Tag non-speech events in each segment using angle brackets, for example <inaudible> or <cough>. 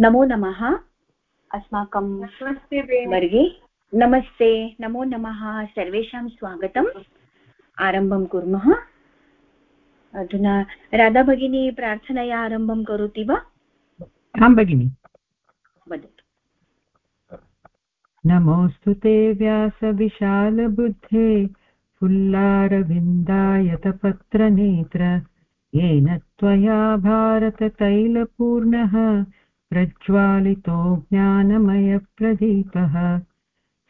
नमो नमः। अस्माकं वर्गे। नमस्ते नमो नमः। सर्वेषां स्वागतम्। आरम्भं कुर्मः। अधुना राधा भगिनी प्रार्थनया आरम्भं करोति वा? आं भगिनि। वदतु। नमोऽस्तु ते व्यासविशालबुद्धे फुल्लारविन्दायतपत्रनेत्र येन त्वया भारततैलपूर्णः। प्रज्वालितो ज्ञानमयप्रदीपः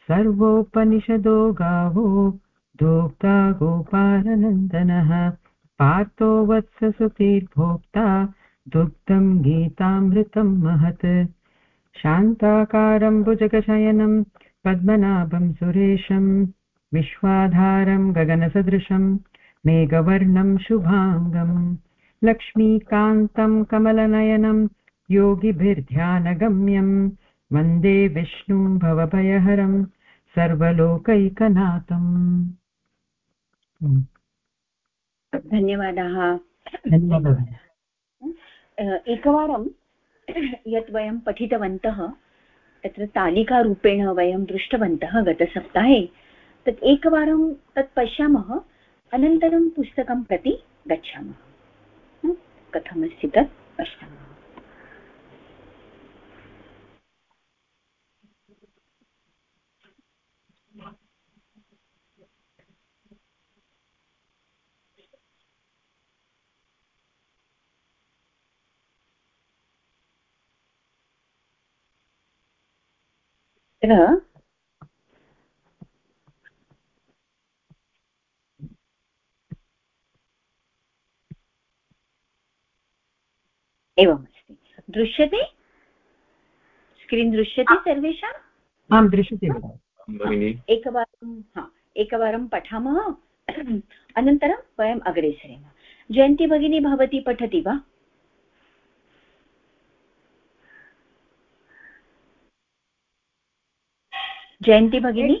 सर्वोपनिषदो गावो दोग्धा गोपालनन्दनः। पार्थो वत्ससुतीर्भोक्ता दुग्धं गीतामृतं महत्। शान्ताकारं भुजगशयनं पद्मनाभं सुरेशं विश्वाधारं गगनसदृशं मेघवर्णं शुभाङ्गम् लक्ष्मीकान्तं कमलनयनं योगिभिर्ध्यानगम्यं वंदे विष्णुं भवभयहरं सर्वलोकैकनाथम्। धन्यवादाः। धन्यवादः। एकवारं यत् वयं पठितवन्तः तत्र तालिकारूपेण वयं दृष्टवन्तः गतसप्ताहे तत् एकवारं तत् पश्यामः अनन्तरं पुस्तकं प्रति गच्छामः। कथमस्ति तत्? पश्यामः। तत्र एवमस्ति दृश्यते? स्क्रीन् दृश्यते सर्वेषाम् आं दृश्यते। एकवारं हा एकवारं पठामः। अनन्तरं वयम् अग्रे सरेम। जयन्ती भगिनी भवती पठति वा? जयन्ती भगिनी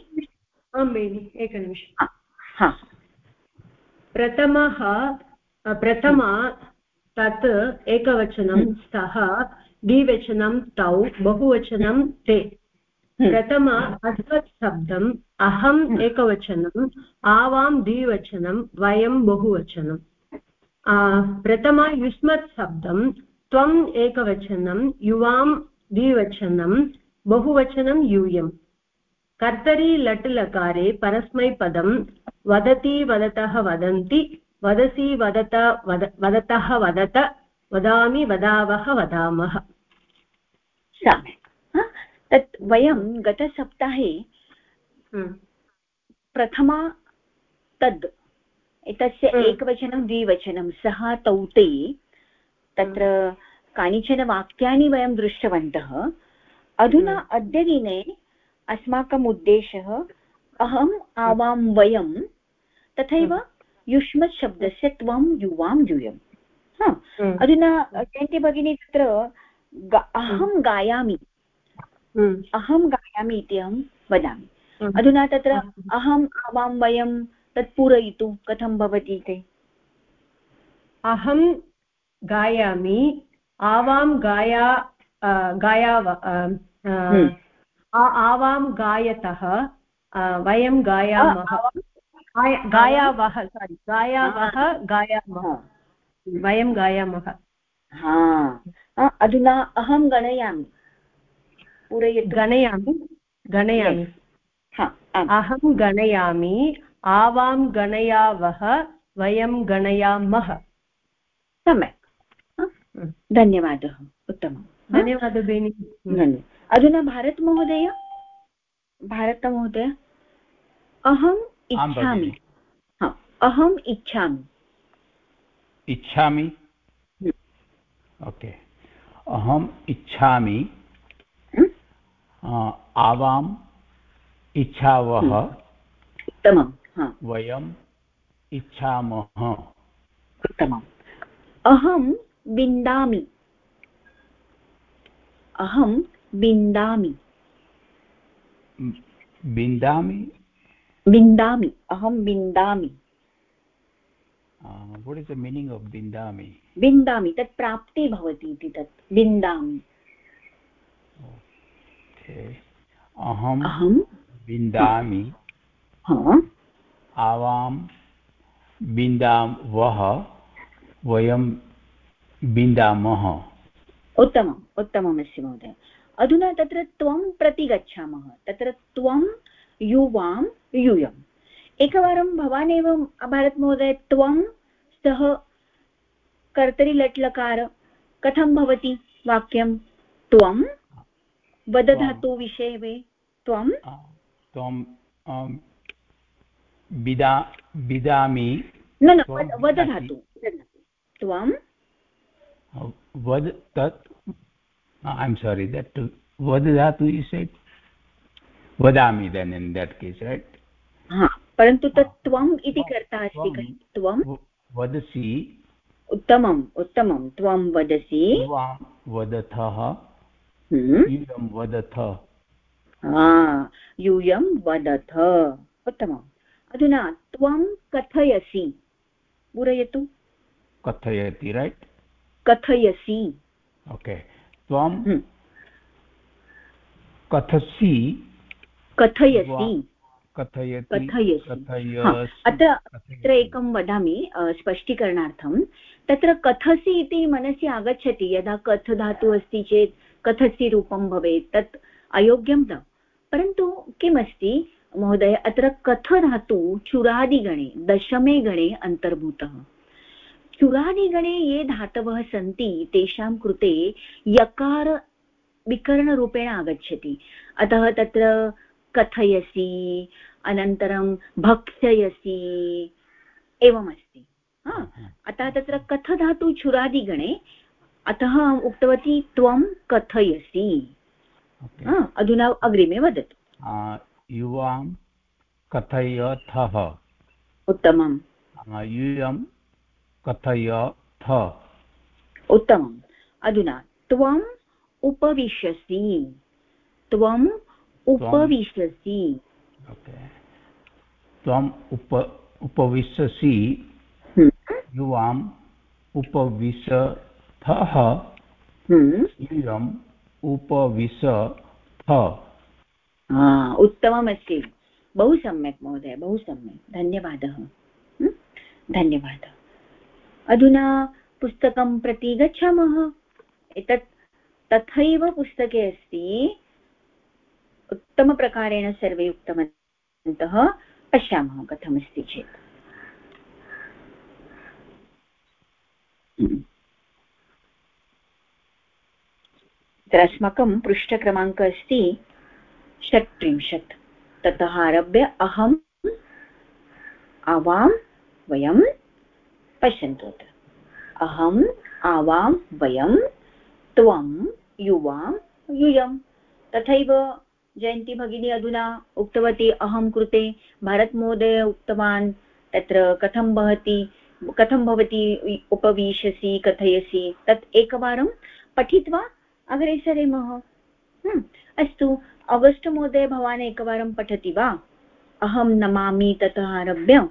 आं भगिनि एकनिमिषम् हा प्रथमः प्रथमा तत् एकवचनं हम्म। स्तः द्विवचनं तौ बहुवचनं ते हम्म। प्रथम अस्मत् शब्दम् अहम् हम्म। एकवचनम् आवां द्विवचनं वयं बहुवचनं प्रथम युष्मत् शब्दं त्वम् एकवचनं युवां द्विवचनं बहुवचनं यूयम् कर्तरि लट् लकारे परस्मैपदं वदति वदतः वदन्ति वदसि वदत वद वदतः वदत वदामि वदावः वदामः सम्यक् तत् वयं गतसप्ताहे। प्रथमा तद् एतस्य। एकवचनं द्विवचनं सः तौ ते तत्र कानिचन वाक्यानि वयं दृष्टवन्तः। अधुना। अद्यदिने अस्माकम् उद्देशः अहम् आवां वयं तथैव युष्मत् शब्दस्य त्वं युवां यूयम् हम्म। अधुना जयन्ती भगिनी तत्र अहं हम्म। गायामि। हम्म। अहं गायामि इति अहं वदामि। अधुना तत्र अहम् आवां वयं तत् पूरयितुं कथं भवति ते अहं गायामि आवां गाया गायाव आवां गायतः वयं गायामः। गायावः सारि गायावः गायामः। वयं गायामः। हा। अधुना अहं गणयामि। पूरयतु। गणयामि गणयामि। अहं गणयामि आवां गणयावः वयं गणयामः। सम्यक्। धन्यवादः। उत्तमं धन्यवादः भगिनि अधुना भारतमहोदय भारतमहोदय अहं इच्छामि। अहम् इच्छामि। इच्छामि? हम्म। ओके। अहम् इच्छामि। हम्म। आवाम् इच्छावः। हम्म। उत्तमं वयम् इच्छामः। उत्तमम्। अहं विन्दामि। अहं विन्दामि विन्दामि बिन्दामि अहं बिन्दामि। What is the meaning of बिन्दामि? बिन्दामि तत् प्राप्ति भवति इति तत् बिन्दामि। अहम् अहं विन्दामि आवां बिन्दावः वयं बिन्दामः। उत्तमम् उत्तममस्ति महोदय। अधुना तत्र त्वं प्रति गच्छामः। तत्र त्वं युवां यूयम्। एकवारं भवान् एव भारतमहोदय त्वं सः कर्तरिलट्लकार कथं भवति वाक्यं? त्वं वदधातुविषये वे त्वं त्वं बिदा बिदामि। न न वदधातु। त्वं वद तत् ऐ एम् सारी दट् वदधातु you said? वदामि then in that case right परन्तु तत् त्वम् इति कर्ता अस्ति खलु। त्वं वदसि। उत्तमम् उत्तमं त्वं वदसि। वदथः। हम्म। यूयं वदथ। यूयं वदथ। उत्तमम्। अधुना त्वं कथयसि। पूरयतु। कथयति रैट् कथयसि। ओके त्वं हम्म। कथसि कथयसि। कथयसि। अत्र अत्र एकं वदामि स्पष्टीकरणार्थं। तत्र कथसि इति मनसि आगच्छति यदा कथ धातुः अस्ति चेत् कथसि रूपं भवेत् तत् अयोग्यं न। परन्तु किमस्ति महोदय अत्र कथ धातु चुरादिगणे दशमे गणे अन्तर्भूतः। चुरादिगणे ये धातवः सन्ति तेषां कृते यकार विकरणरूपेण आगच्छति। अतः तत्र कथयसि अनन्तरं भक्षयसि एवमस्ति। अतः तत्र कथधातु चुरादिगणे अतः उक्तवती त्वं कथयसि। अधुना अग्रिमे वदतु। युवां कथयथः। उत्तमम्। यूयं कथयथ उत्तमम्। अधुना त्वम् उपविशसि। त्वम् उपविशसि। त्वम् उप उपविशसि। हम्म। युवाम् उपविशथः। हम्म। उपविशथ। उत्तममस्ति। बहु सम्यक् महोदय बहु सम्यक्। धन्यवादः। धन्यवादः। अधुना पुस्तकं प्रति गच्छामः। एतत् तथैव पुस्तके अस्ति। उत्तमप्रकारेण सर्वे उक्तवन्तः। पश्यामः कथमस्ति चेत्। तत्र अस्माकं पृष्ठक्रमाङ्कः अस्ति षट्त्रिंशत्। ततः आरभ्य अहम्, आवां वयं पश्यन्तु अत्र। अहम् आवां, वयं, त्वं, युवां, यूयं। तथैव जयन्ती भगिनी अधुना उक्तवती अहं कृते भारतमहोदय उक्तवान्, तत्र कथं भवति कथं भवती उपविशसि, कथयसि, तत् एकवारं पठित्वा अग्रे सरेमः। अस्तु आगस्ट् महोदय भवान् एकवारं पठति वा? अहं नमामि, ततः आरभ्य।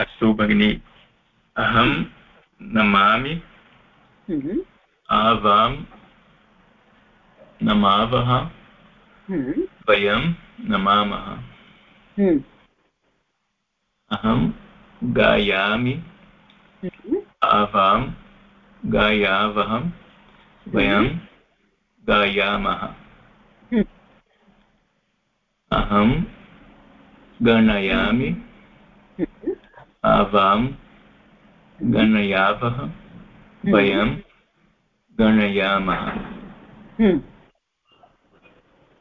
अस्तु भगिनि अहं नमामि हम्म। आवां नमावः हम्म। वयं नमामः हम्म। अहं गायामि आवां गायावः वयं गायामः। अहं गणयामि। आवां गणयावः हम्म। वयं गणयामः।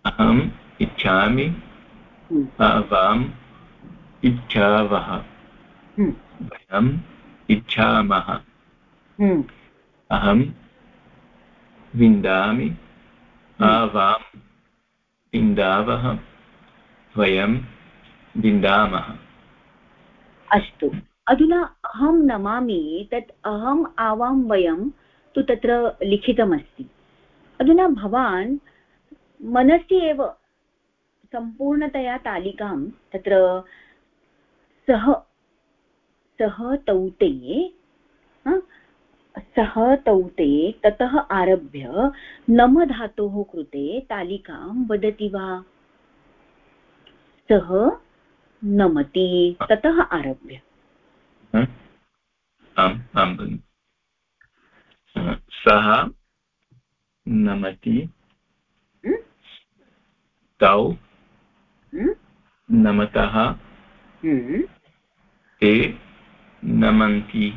अहम् इच्छामि। आवाम् इच्छावः। वयम् इच्छामः। अहं विन्दामि। हम्म। आवां विन्दावः। वयं विन्दामः। अस्तु। अधुना अहं नमामि तत् अहम् आवां वयं तु तत्र लिखितमस्ति। अधुना भवान् मनसि एव सम्पूर्णतया तालिकां तत्र सः सः तौते सः तौ ते ततः आरभ्य नम धातोः कृते तालिकां वदति वा? सः नमति ततः आरभ्य। आम् आम् भगिनि। सः नमति। तौ नमतः। ते नमन्ति।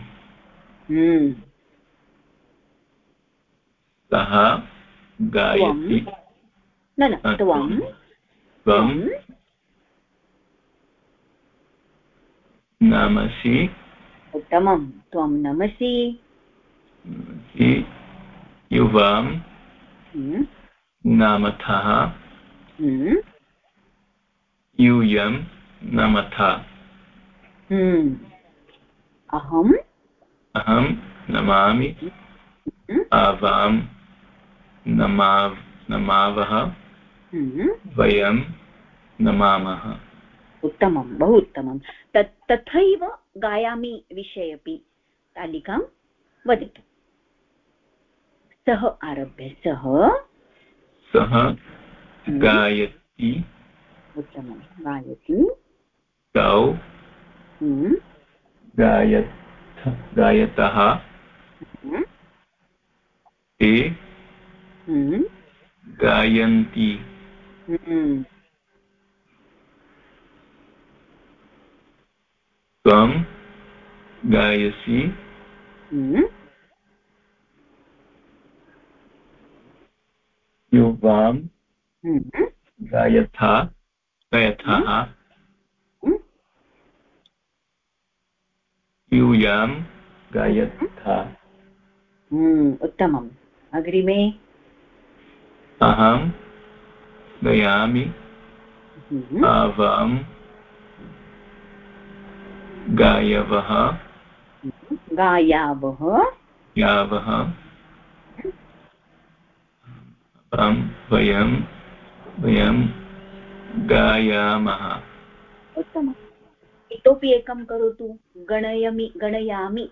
सः गायति। न न त्वं त्वं नमसि। उत्तमं त्वं नमसि। युवां नामथः। यूयं नमथ। अहम्। अहं नमामि। आवां नमाव। नमावः वयं नमामः। उत्तमं बहु उत्तमं। तत् तथैव गायामि विषये अपि तालिकां वदतु। सः आरभ्य सः सः गायति। उत्तमं गायति। तौ गायत् गायतः ते गायन्ति। त्वं गायसि युवां गायथा गायथः यूयां गायथा उत्तमम् अग्रिमे अहं गयामि आवां गायवः। गायावः। यावः। वयं वयं गायामः। उत्तमम्। इतोपि एकं करोतु। गणयमि गणयामि।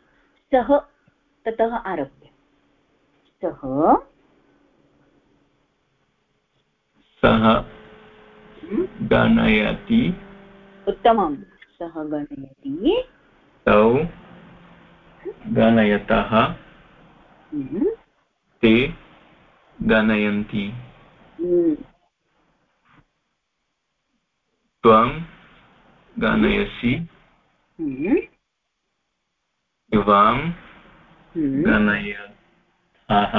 सः ततः आरभ्य। सः सः गणयति। उत्तमं सः गणयति। तौ गणयतः ते गणयन्ति। त्वं गणयसि। युवां गणयथः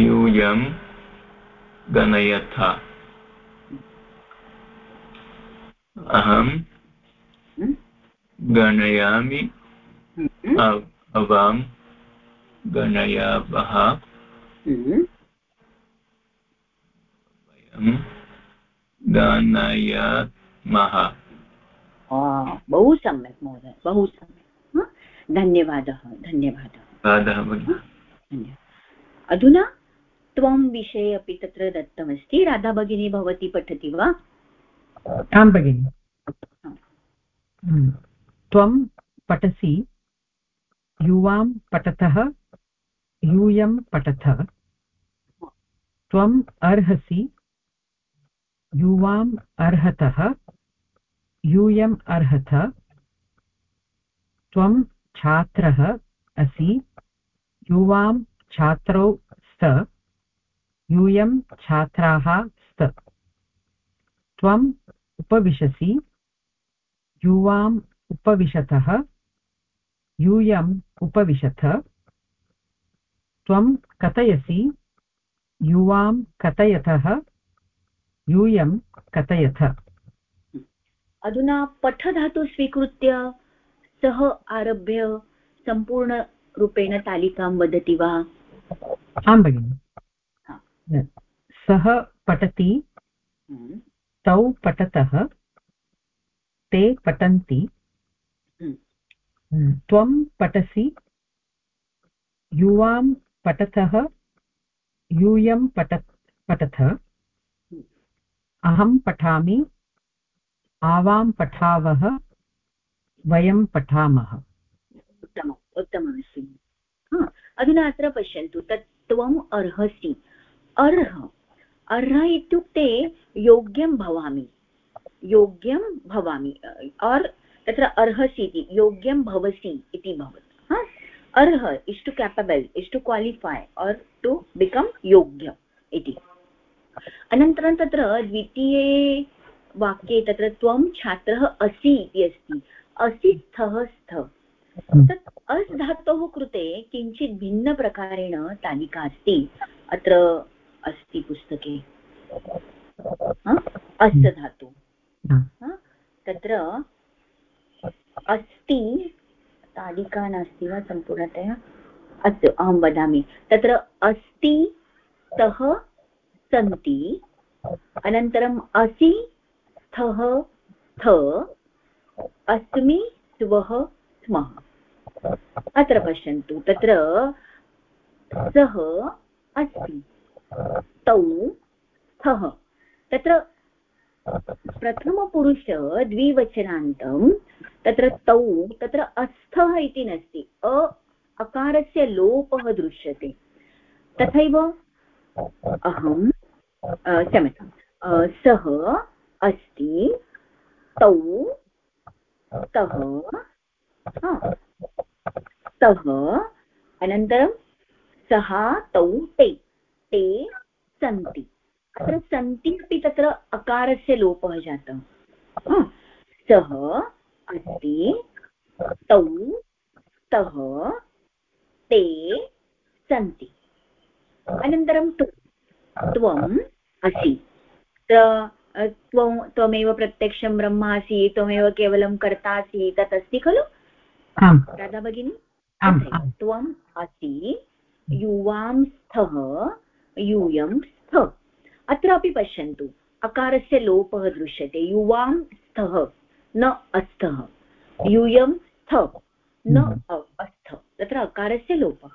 यूयं गणयथ। अहं गणयामि। अवां गणयावः। वयं गणयामः। बहु सम्यक् महोदय बहु सम्यक्। धन्यवादः धन्यवादः। भगिनि अधुना त्वं विषये अपि तत्र दत्तमस्ति। राधा भगिनी भवती पठति वा? आं भगिनि त्वं पठसि युवां पठतः यूयं पठथ त्वम् अर्हसि युवाम् अर्हतः यूयम् अर्हथ। त्वं छात्रः असि युवां छात्रौ स्त यूयं छात्राः त्वम् उपविशसि। युवाम् उपविशतः। यूयम् उपविशथ। त्वं कथयसि। युवां कथयतः। यूयं कथयथ। अधुना पठधातु स्वीकृत्य सः आरभ्य सम्पूर्णरूपेण तालिकां वदति वा? आं भगिनि। सः पठति। हम्म। तौ पठतः ते पठन्ति हम्म। हम्म। त्वं पठसि युवां पठतः यूयं पठ पठथ अहं पठामि आवां पठावः वयं पठामः उत्तमम् उत्तममस्ति अधुना अत्र पश्यन्तु तत् त्वम् अर्हसि अर्ह अर्ह इत्युक्ते योग्यं भवामि। योग्यं भवामि। और् तत्र अर्हसि इति, योग्यं भवसि इति भवति। अर्ह is to capable is to qualify or to become योग्य इति। अनन्तरं तत्र द्वितीये वाक्ये तत्र त्वं छात्रः असि इति अस्ति। असि स्थः स्थ तत् अस् धातोः कृते किञ्चित् भिन्नप्रकारेण तालिका अस्ति। अत्र अस्ति पुस्तके। अस् धातु तत्र अस्ति तालिका नास्ति वा सम्पूर्णतया? अस्तु अहं वदामि। तत्र अस्ति तः सन्ति। अनन्तरम् असि स्थः स्थ। अस्मि स्वः स्मः। अत्र पश्यन्तु। तत्र सः अस्ति। तौ स्थः तत्र प्रथमपुरुष द्विवचनान्तं, तत्र तौ, तत्र अस्थः इति नास्ति। अ अकारस्य लोपः दृश्यते। तथैव अहं क्षम्यतां सः अस्ति, तौ, तः तः, अनन्तरं सः, तौ, ते। ते सन्ति। अत्र सन्ति अपि तत्र अकारस्य लोपः जातः। सः अस्ति तौ तः ते सन्ति। अनन्तरं त्वम् असि। त्वं त्वमेव प्रत्यक्षं ब्रह्मासि त्वमेव केवलं कर्तासि तत् अस्ति खलु? राधा भगिनी? त्वम् असि युवां स्थः यूयं स्थ। अत्रापि पश्यन्तु अकारस्य लोपः दृश्यते। युवां स्थः न अस्थः। यूयं स्थ न हम्म। अस्थ तत्र अकारस्य लोपः।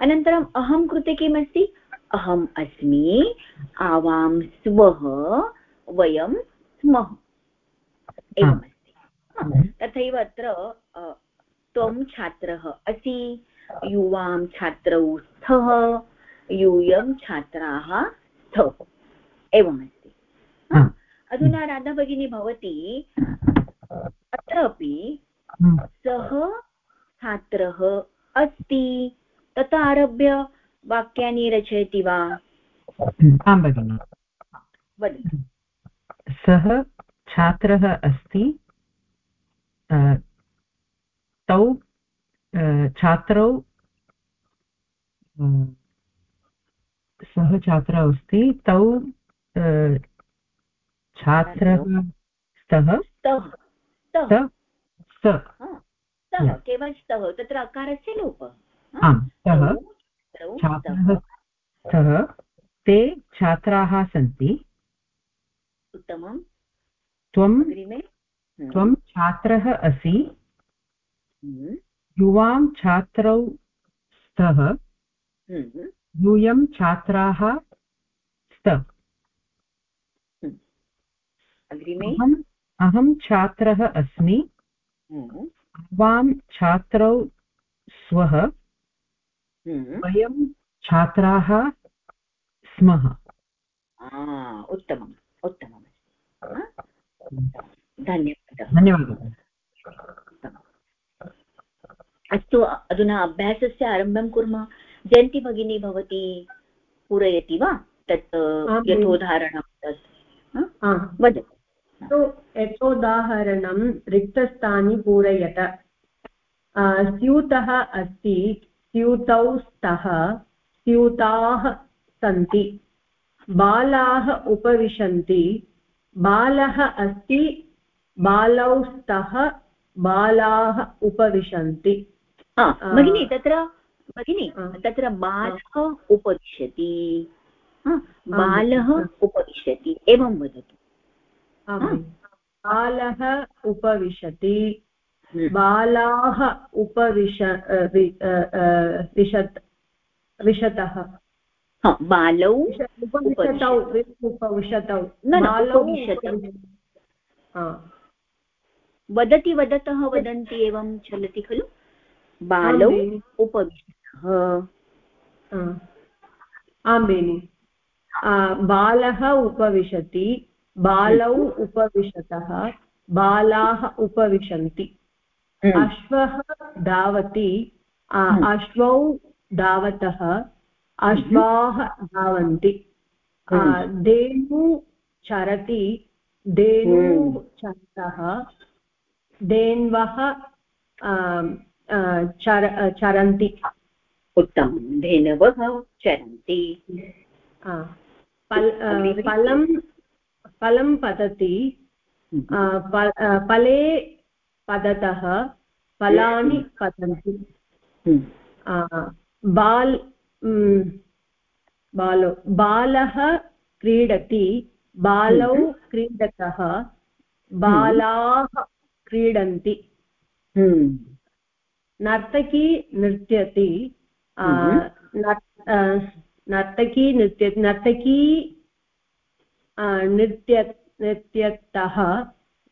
अनन्तरम् अहं कृते किमस्ति? अहम् अस्मि आवां स्वः वयं स्मः। एवमस्ति। हम्म। तथैव अत्र त्वं छात्रः असि युवां छात्रौ स्थः। यूयं छात्राः स्थ एवमस्ति। अधुना राधा भगिनी भवती अत्रापि सः छात्रः अस्ति। ततः आरभ्य वाक्यानि रचयति वा? आं भगिनि। वदतु। सः छात्रः अस्ति तौ छात्रौ सः छात्रः अस्ति तौ छात्रः स्तः? स्तः। केवलं स्तः तत्र अकारस्य लोपः। आम् स्तः। छात्रः स्तः। ते छात्राः सन्ति। उत्तमं त्वं हम्म। त्वं छात्रः असि। हम्म। युवां छात्रौ स्तः। हम्म। यूयं छात्राः स्त। अहम् अहं छात्रः अस्मि। आवां छात्रौ स्वः। वयं छात्राः स्मः। उत्तमम्। उत्तमम्। धन्यवादः। धन्यवादः। अस्तु अधुना अभ्यासस्य आरम्भं कुर्मः। जयन्ती भगिनी भवती पूरयति वा? तत् यथोदाहरणं तत् वदतु। यथोदाहरणं रिक्तस्थानि पूरयत। स्यूतः अस्ति स्यूतौ स्तः स्यूताः सन्ति। बालाः उपविशन्ति बालः अस्ति बालौ स्तः बालाः उपविशन्ति भगिनि तत्र भगिनि तत्र बालः उपदिशति बालः उपविशति एवं वदतु। बालः उपविशति। हम्म। बालाः उपविश विशत् विशतः। बालौ उपविशतौ उपविशतौ। वदति वदतः वदन्ति एवं चलति खलु? बालौ। उपविष्टः आं बेनि बालः उपविशति बालौ उपविशतः बालाः उपविशन्ति हम्म, अश्वः धावति हम्म। अश्वौ धावतः अश्वाः धावन्ति हम्म। धेनु चरति धेनुः हम्म। चरतः धेन्वः चर चरन्ति उत्तमं. धेनवः चरन्ति. फल फलं फलं पतति. आ, फले पततः फलानि पतन्ति. हम्म, बाल् बालो बालः क्रीडति बालौ हम्म। क्रीडतः बालाः क्रीडन्ति. हम्म, नर्तकी नृत्यति हम्म। नर्तकी नृत्य नर्तकी नृत्य नृत्यतः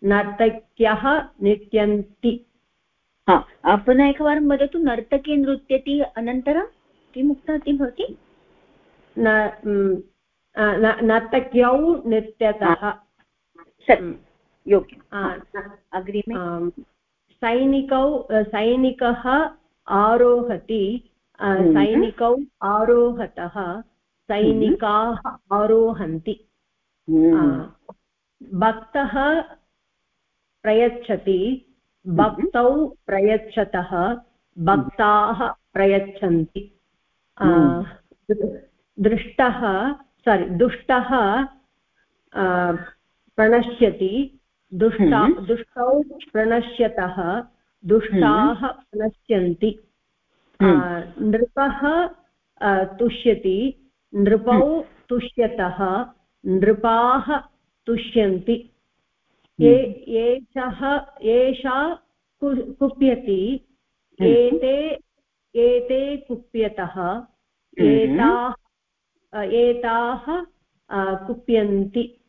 नर्तक्यः नृत्यन्ति। पुनः एकवारं वदतु नर्तकी नृत्यति अनन्तरं किम् उक्तवती भवती? नर्तक्यौ नृत्यतः। सत्यं योग्यम् अग्रिमे। सैनिकौ सैनिकः आरोहति हम्म। सैनिकौ आरोहतः सैनिकाः आरोहन्ति। आ, हम्म, भक्तः प्रयच्छति भक्तौ प्रयच्छतः भक्ताः प्रयच्छन्ति। दृष्टः सारि दुष्टः प्रणश्यति दुष्टा हम्म। दुष्टौ प्रणश्यतः दुष्टाः प्रणश्यन्ति। आ, नृपः तुष्यति नृपौ तुष्यतः नृपाः तुष्यन्ति। एषः एषा कुप्यति एते एते कुप्यतः एताः एताः कुप्यन्ति।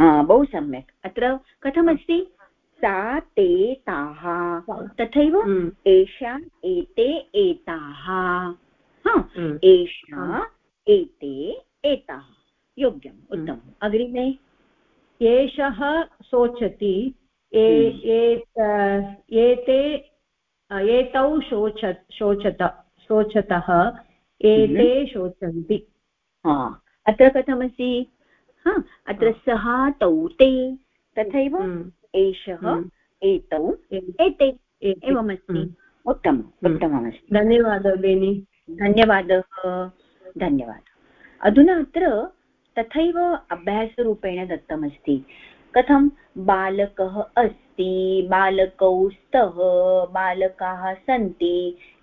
बहु सम्यक्। अत्र कथमस्ति? सा ते ताः। तथैव हम्म, एषा एते एताः। हम्म। एषा एते एताः। योग्यम् उत्तमम्। अग्रिमे? एषः शोचति। एते एतौ शोच शोचत शोचतः। एते शोचन्ति। अत्र कथमस्ति? हा अत्र सः तौ ते तथैव एषः। एतौ एते। एवमस्ति। उत्तमम्। उत्तममस्ति। धन्यवादः बेनि। धन्यवादः। धन्यवादः। अधुना अत्र तथैव अभ्यासरूपेण दत्तमस्ति। कथं? बालकः अस्ति बालकौ स्तः बालकाः सन्ति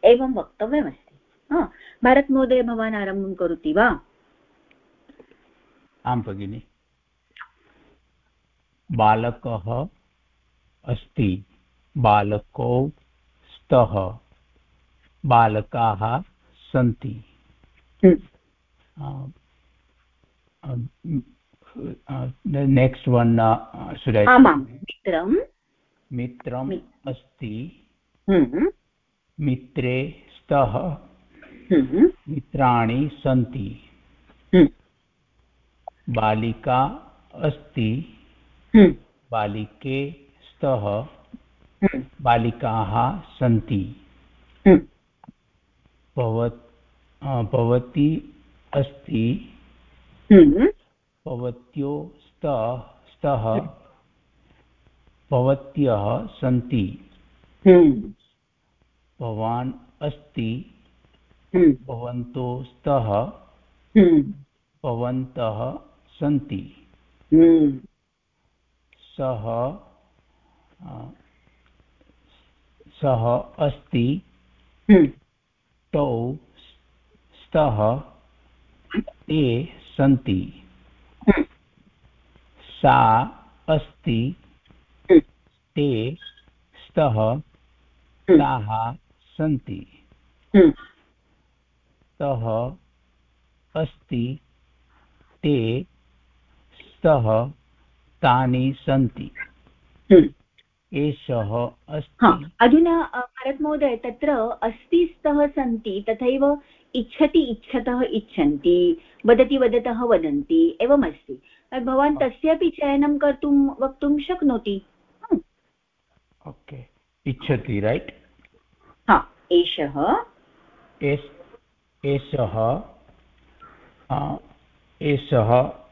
एवं वक्तव्यमस्ति। हा भारतमहोदय भवान् आरम्भं करोति वा? आं भगिनि बालकः अस्ति बालकौ स्तः बालकाः सन्ति। नेक्स्ट् वन् सुडै आमां मित्रं। मित्रम् मित्रम्। अस्ति। हम्म, मित्रे स्तः। हम्म, मित्राणि सन्ति। हम्म, बालिका अस्ति। हम्म, बालिके स्तः। हम्म, बालिकाः सन्ति। हम्म, भवत् भवती अस्ति। भवत्यो स्तः स्तः। भवत्यः सन्ति। भवान् अस्ति। भवन्तो स्तः। भवन्तः सन्ति। हम्म, सः सः अस्ति। हम्म, तौ स्तः ते सन्ति। हम्म, सा अस्ति। ते स्तः ताः सन्ति। हम्म, अस्ति। ते स्तः तानि सन्ति। हम्म। एषः अस्ति। अधुना भारतमहोदय तत्र अस्ति स्तः सन्ति तथैव इच्छति इच्छतः इच्छन्ति वदति वदतः वदन्ति एवमस्ति। भवान् तस्यापि चयनं कर्तुं वक्तुं शक्नोति। ओके इच्छति रैट् हा एषः। एषः एषः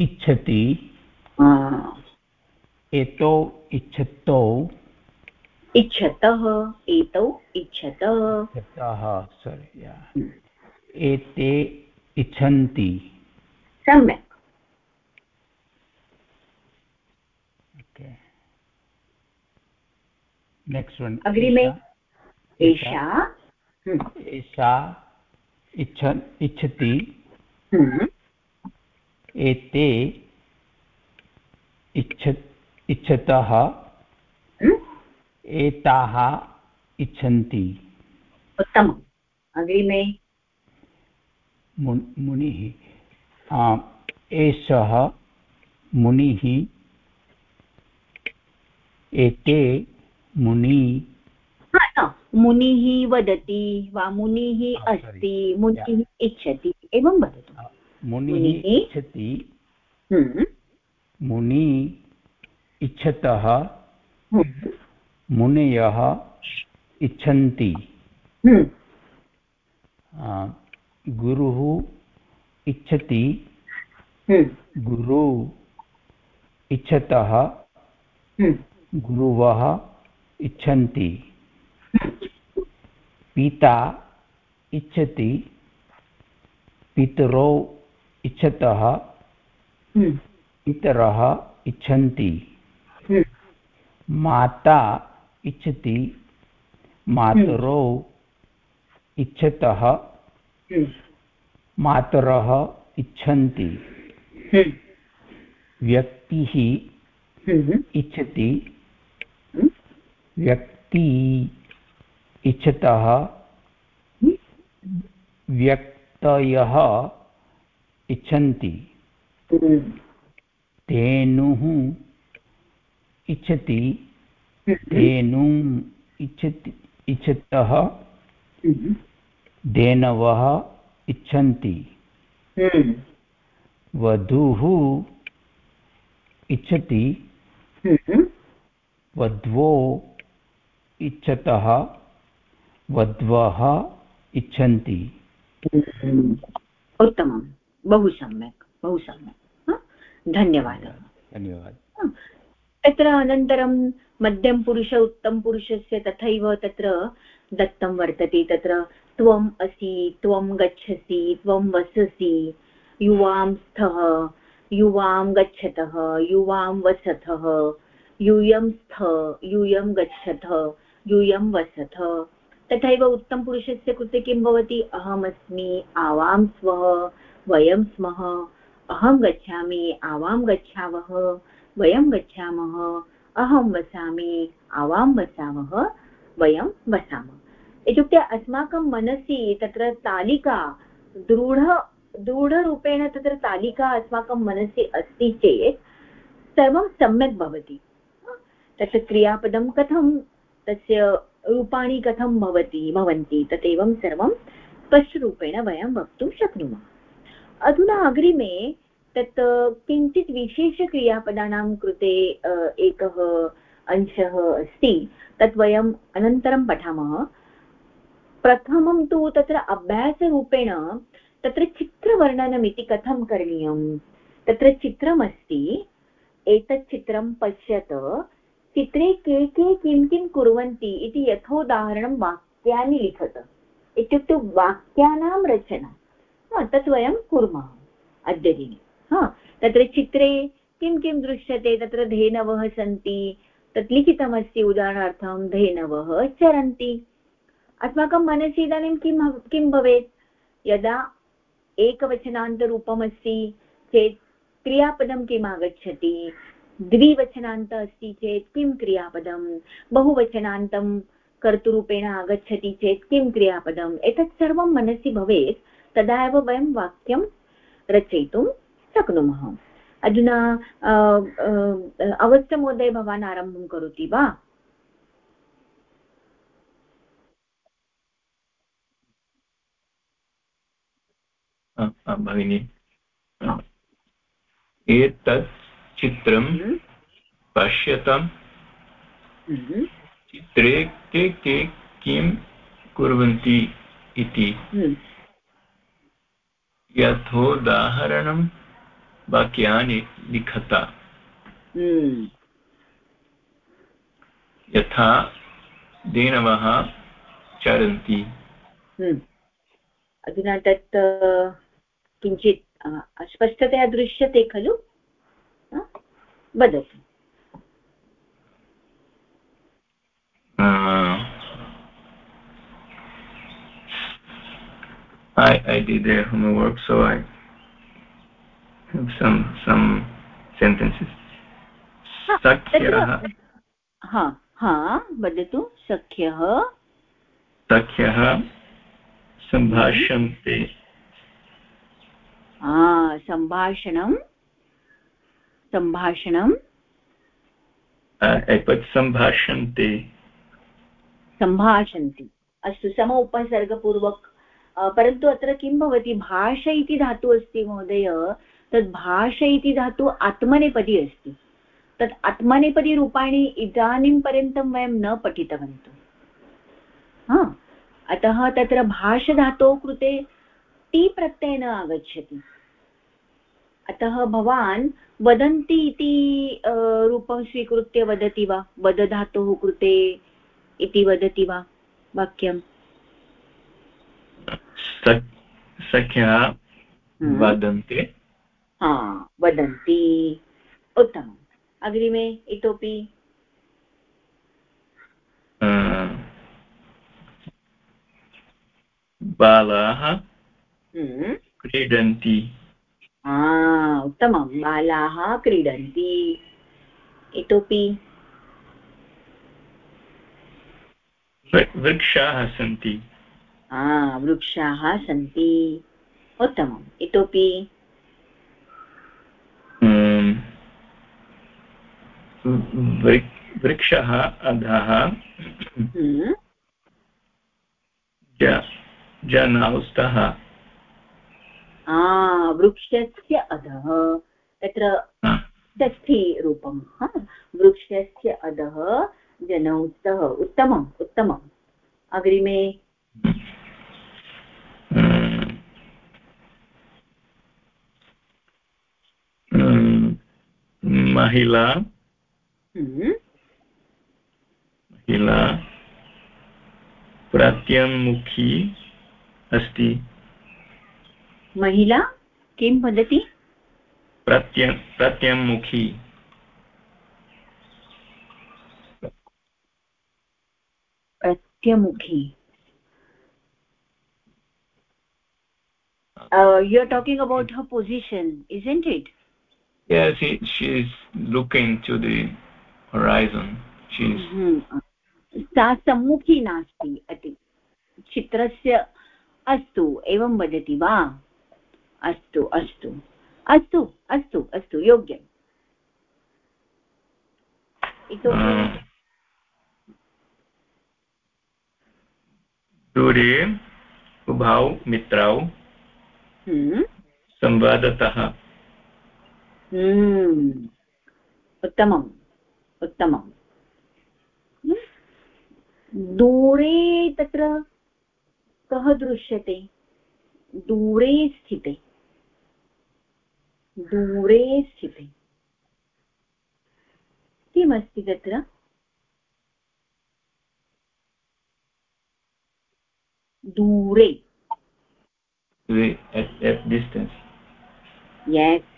इच्छति। एतौ इच्छतौ। इच्छतः एतौ इच्छतः। इच्छतः सोरि एते इच्छन्ति। सम्यक्। नेक्स्ट् वन् अग्रिमे। एषा। एषा इच्छन् इच्छति। हम्म। एते इच्छ इच्छतः। एताः इच्छन्ति। उत्तमम्। अग्रिमे। मुनिः एषः मुनिः एते मुनि मुनिः वदति वा मुनिः अस्ति मुनिः इच्छति एवं वदतु। मुनिः इच्छति। हम्म। मुनि इच्छतः। हम्म। मुनयः इच्छन्ति। हम्म। गुरुः इच्छति। गुरु इच्छतः। गुरुवः इच्छन्ति। पिता इच्छति। पितरौ इच्छतः पितरः इच्छन्ति। माता इच्छति मातरौ इच्छतः मातरः इच्छन्ति। व्यक्तिः इच्छति। व्यक्ति इच्छतः व्यक्तयः इच्छन्ति। धेनुः इच्छति। धेनुम् इच्छति, इच्छतः। धेनवः इच्छन्ति। वधूः इच्छति। वध्वो इच्छतः। वध्वः इच्छन्ति। उत्तमं बहु सम्यक् बहु सम्यक् धन्यवादः। धन्यवादः तत्र अनन्तरं मध्यमपुरुष उत्तमपुरुषस्य तथैव तत्र दत्तं वर्तते। तत्र त्वम् असि त्वं गच्छसि त्वं वससि युवां स्थः युवां गच्छतः युवां वसतः यूयं स्थ यूयं गच्छथ यूयं वसथ। तथैव उत्तमपुरुषस्य कृते किं भवति? अहमस्मि आवां स्वः। वयं स्मः। अहं गच्छामि, आवां गच्छावः। वयं गच्छामः, अहं वसामि, आवां वसामः, वयं वसामः। इत्युक्ते अस्माकं मनसि तत्र तालिका, दृढ, दृढरूपेण तत्र तालिका अस्माकं मनसि अस्ति चेत् सर्वं सम्यक् भवति। तस्य क्रियापदं कथं, तस्य रूपाणि कथं भवति, भवन्ति तदेवं सर्वं स्पष्टरूपेण वयं वक्तुं शक्नुमः। अधुना अग्रिमे तत् किञ्चित् विशेषक्रियापदानां कृते एकः अंशः अस्ति, तत् वयम् अनन्तरं पठामः। प्रथमं तु तत्र अभ्यासरूपेण तत्र चित्रवर्णनमिति कथं करणीयं? तत्र चित्रमस्ति, एतत् चित्रं पश्यत, चित्रे के के, किं किं कुर्वन्ति इति यथोदाहरणं वाक्यानि लिखत। इत्युक्ते वाक्यानां रचना। तत् वयं कुर्मः, अद्यदिने। हा, तत्र चित्रे किं किं दृश्यते, तत्र धेनवः सन्ति, तत् लिखितमस्ति, उदाहरणार्थं धेनवः चरन्ति। अस्माकं मनसि इदानीं किं किं भवेत्? यदा एकवचनान्तरूपमस्ति चेत् क्रियापदं किम् आगच्छति? द्विवचनान्त अस्ति चेत् किं क्रियापदं? बहुवचनान्तं कर्तृरूपेण आगच्छति चेत् किं क्रियापदम्? एतत् सर्वं मनसि भवेत्। तदा एव वयं वाक्यं रचयितुं शक्नुमः। अधुना अवस्थमहोदय भवान् आरम्भं करोति वा? भगिनि। एतत् चित्रं हम्म। पश्यतां हम्म। चित्रे के के किं कुर्वन्ति इति। हम्म। यथोदाहरणं वाक्यानि लिखता हम्म। यथा धेनवः चरन्ति हम्म। अधुना तत् किञ्चित् अ, अस्पष्टतया दृश्यते खलु वदतु Uh, I I did their homework, so I have some some sentences. सख्यः हा हा वदतु सख्यः सख्यः सम्भाषन्ते सम्भाषणं सम्भाषणं एतत् सम्भाषन्ते सम्भाषन्ति अस्तु सम उपसर्गपूर्वक। परन्तु अत्र किं भवति? भाष इति धातुः अस्ति महोदय। तद् भाष इति धातुः आत्मनेपदी अस्ति। तत् आत्मनेपदीरूपाणि इदानीं पर्यन्तं वयं न पठितवन्तः। हा। अतः तत्र भाषधातोः कृते टी प्रत्यय न आगच्छति। अतः भवान् वदन्ति इति रूपं स्वीकृत्य वदति वा? वदधातोः कृते इति वदति वा? वाक्यम्? सख्यः हम्म। वदन्ते। हा वदन्ति। उत्तमम्। अग्रिमे इतोपि। बालाः हम्म। क्रीडन्ति। उत्तमं बालाः क्रीडन्ति। इतोपि। वृक्षाः सन्ति। वृक्षाः सन्ति। उत्तमम्। इतोपि वृक्षः अधः हम्म। ज- जनाः स्तः वृक्षस्य अधः। तत्र षष्ठीरूपं हा। वृक्षस्य अधः जनौ स्तः उत्तमम् उत्तमम्। अग्रिमे महिला। महिला प्रत्यङ्मुखी अस्ति महिला किं वदति प्रत्य प्रत्यङ्मुखी प्रत्यमुखी uh, you're talking about her position isn't it? Yeah, she she is looking to the horizon. She's हम्म। सा सम्मुखी नास्ति अति चित्रस्य अस्तु एवं वदति वा? अस्तु अस्तु। अस्तु अस्तु अस्तु योग्यम्। इतोपि uh, दूरे उभौ मित्रौ हम्म, संवादतः। हम्म, उत्तमम् उत्तमम्। हम्म। दूरे तत्र कः दृश्यते? दूरे स्थिते। दूरे स्थिते। किमस्ति तत्र? दूरे। At, at यस्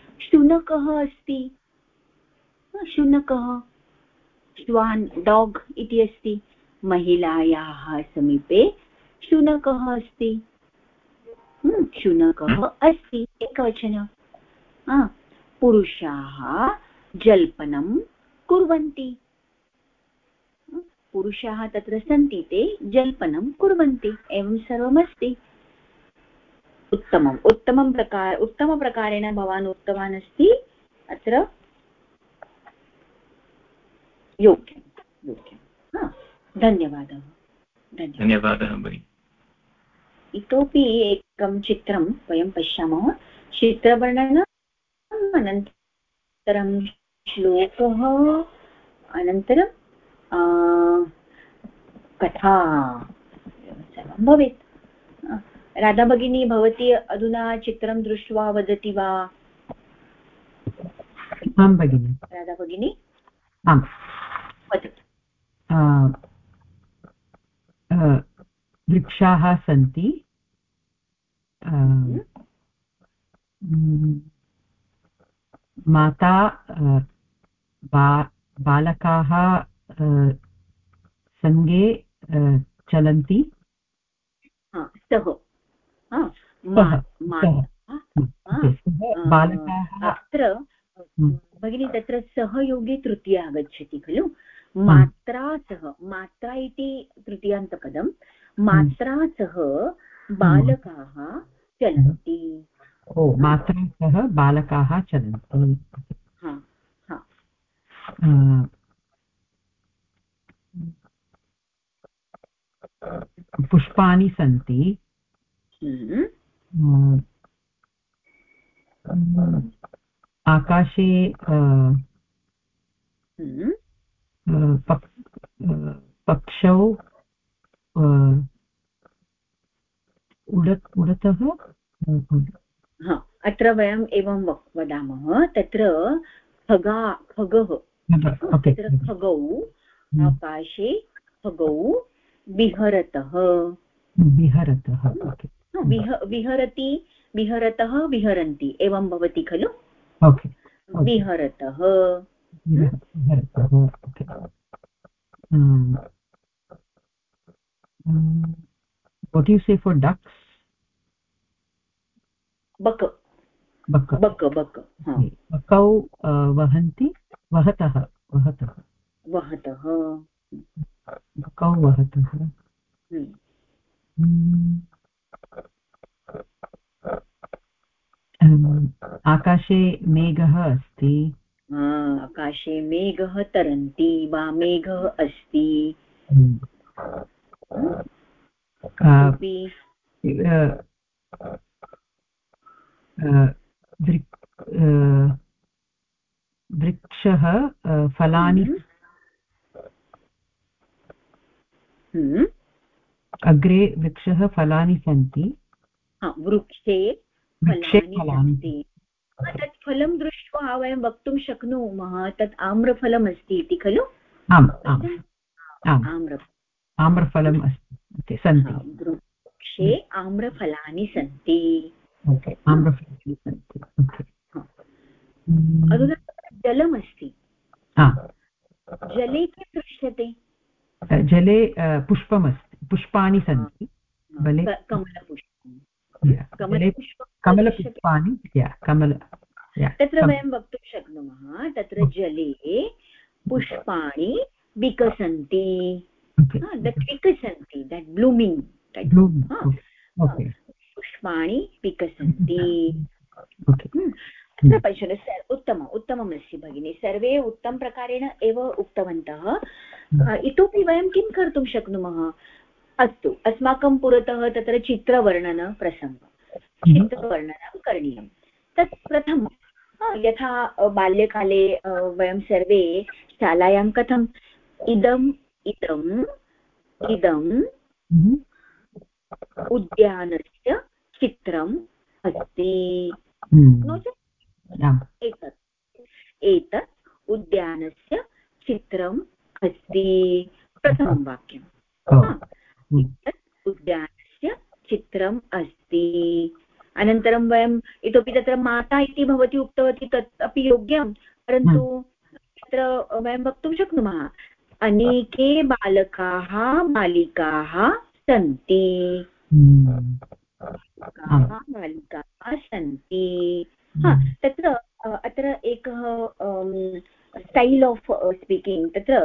शुनकः अस्ति। शुनकः। श्वान् डाग् इति अस्ति। महिलायाः समीपे शुनकः अस्ति। शुनकः अस्ति। एकवचन। पुरुषाः जल्पनं कुर्वन्ति। पुरुषाः तत्र सन्ति ते जल्पनं कुर्वन्ति। एवं सर्वमस्ति। उत्तमम्। उत्तमं प्रकार उत्तमप्रकारेण भवान् उक्तवान् अस्ति। अत्र योग्यं योग्यं धन्यवादः। धन्यवादः। भगिनि। इतोपि एकं चित्रं वयं पश्यामः। चित्रवर्णनम् अनन्तरं श्लोकः अनन्तरं कथा। सर्वं भवेत्। राधा भगिनी भवती अधुना चित्रं दृष्ट्वा वदति वा? आं भगिनि। राधा भगिनी आम् वृक्षाः सन्ति। हम्म। माता बा बालकाः सङ्गे चलन्ति। सः अत्र हम्म। भगिनी तत्र सहयोगे तृतीया आगच्छति खलु? मात्रा सह मात्रा इति तृतीयान्तपदं। मात्रा सह बालकाः चलन्ति। ओ मात्रा सह बालकाः चलन्ति। पुष्पाणि सन्ति। हम्म। आकाशे हम्म। पक्षौ उडत्? उडतः अत्र वयम् एवं वदामः तत्र खगा खगः। तत्र खगौ हम्म। आकाशे खगौ विहरतः विहरतः विह विहरति विहरतः विहरन्ति एवं भवति खलु? विहरतः। what do you say for ducks? बक। बक। बक बक बकौ वहन्ति वहतः वहतः। वहतः। बकौ वहतः। आकाशे मेघः अस्ति आकाशे मेघः तरन्ति वा मेघः अस्ति वृक्षः फलानि हम्म। हम्म। अग्रे वृक्षः फलानि सन्ति वृक्षे फलानि तत् फलं दृष्ट्वा वयं वक्तुं शक्नुमः तत् आम्रफलमस्ति इति खलु? आम् आम् आम्रफलम् अस्ति सन्ति। वृक्षे आम्रफलानि सन्ति। आम्रफलानि सन्ति अधुना जलमस्ति जले किं दृश्यते? जले पुष्पमस्ति पुष्पाणि सन्ति बले कमलपुष्पाणि कमल तत्र वयं वक्तुं शक्नुमः तत्र जले पुष्पाणि विकसन्ति. दट् विकसन्ति दट् ब्लूमिङ्ग् पुष्पाणि विकसन्ति. तत्र पश्यतु उत्तमम् उत्तममस्ति भगिनि. सर्वे उत्तमप्रकारेण एव उक्तवन्तः. इतोपि वयं किं कर्तुं शक्नुमः? अस्तु अस्माकं पुरतः तत्र चित्रवर्णनप्रसङ्गः चित्रवर्णनं करणीयं। तत् प्रथमं यथा बाल्यकाले वयं सर्वे शालायां कथम् इदम् इदम् इदम् उद्यानस्य चित्रम् अस्ति। नो चेत् एतत् एतत् उद्यानस्य चित्रम् अस्ति। प्रथमं एतत् उद्यानस्य चित्रम् अस्ति। अनन्तरं वयम् इतोपि तत्र माता इति भवती उक्तवती तत् अपि योग्यं परन्तु तत्र वयं वक्तुं शक्नुमः। अनेके बालकाः बालिकाः सन्ति। बालिकाः बालिकाः सन्ति। हा तत्र अत्र एकः स्टैल् आफ् स्पीकिङ्ग् तत्र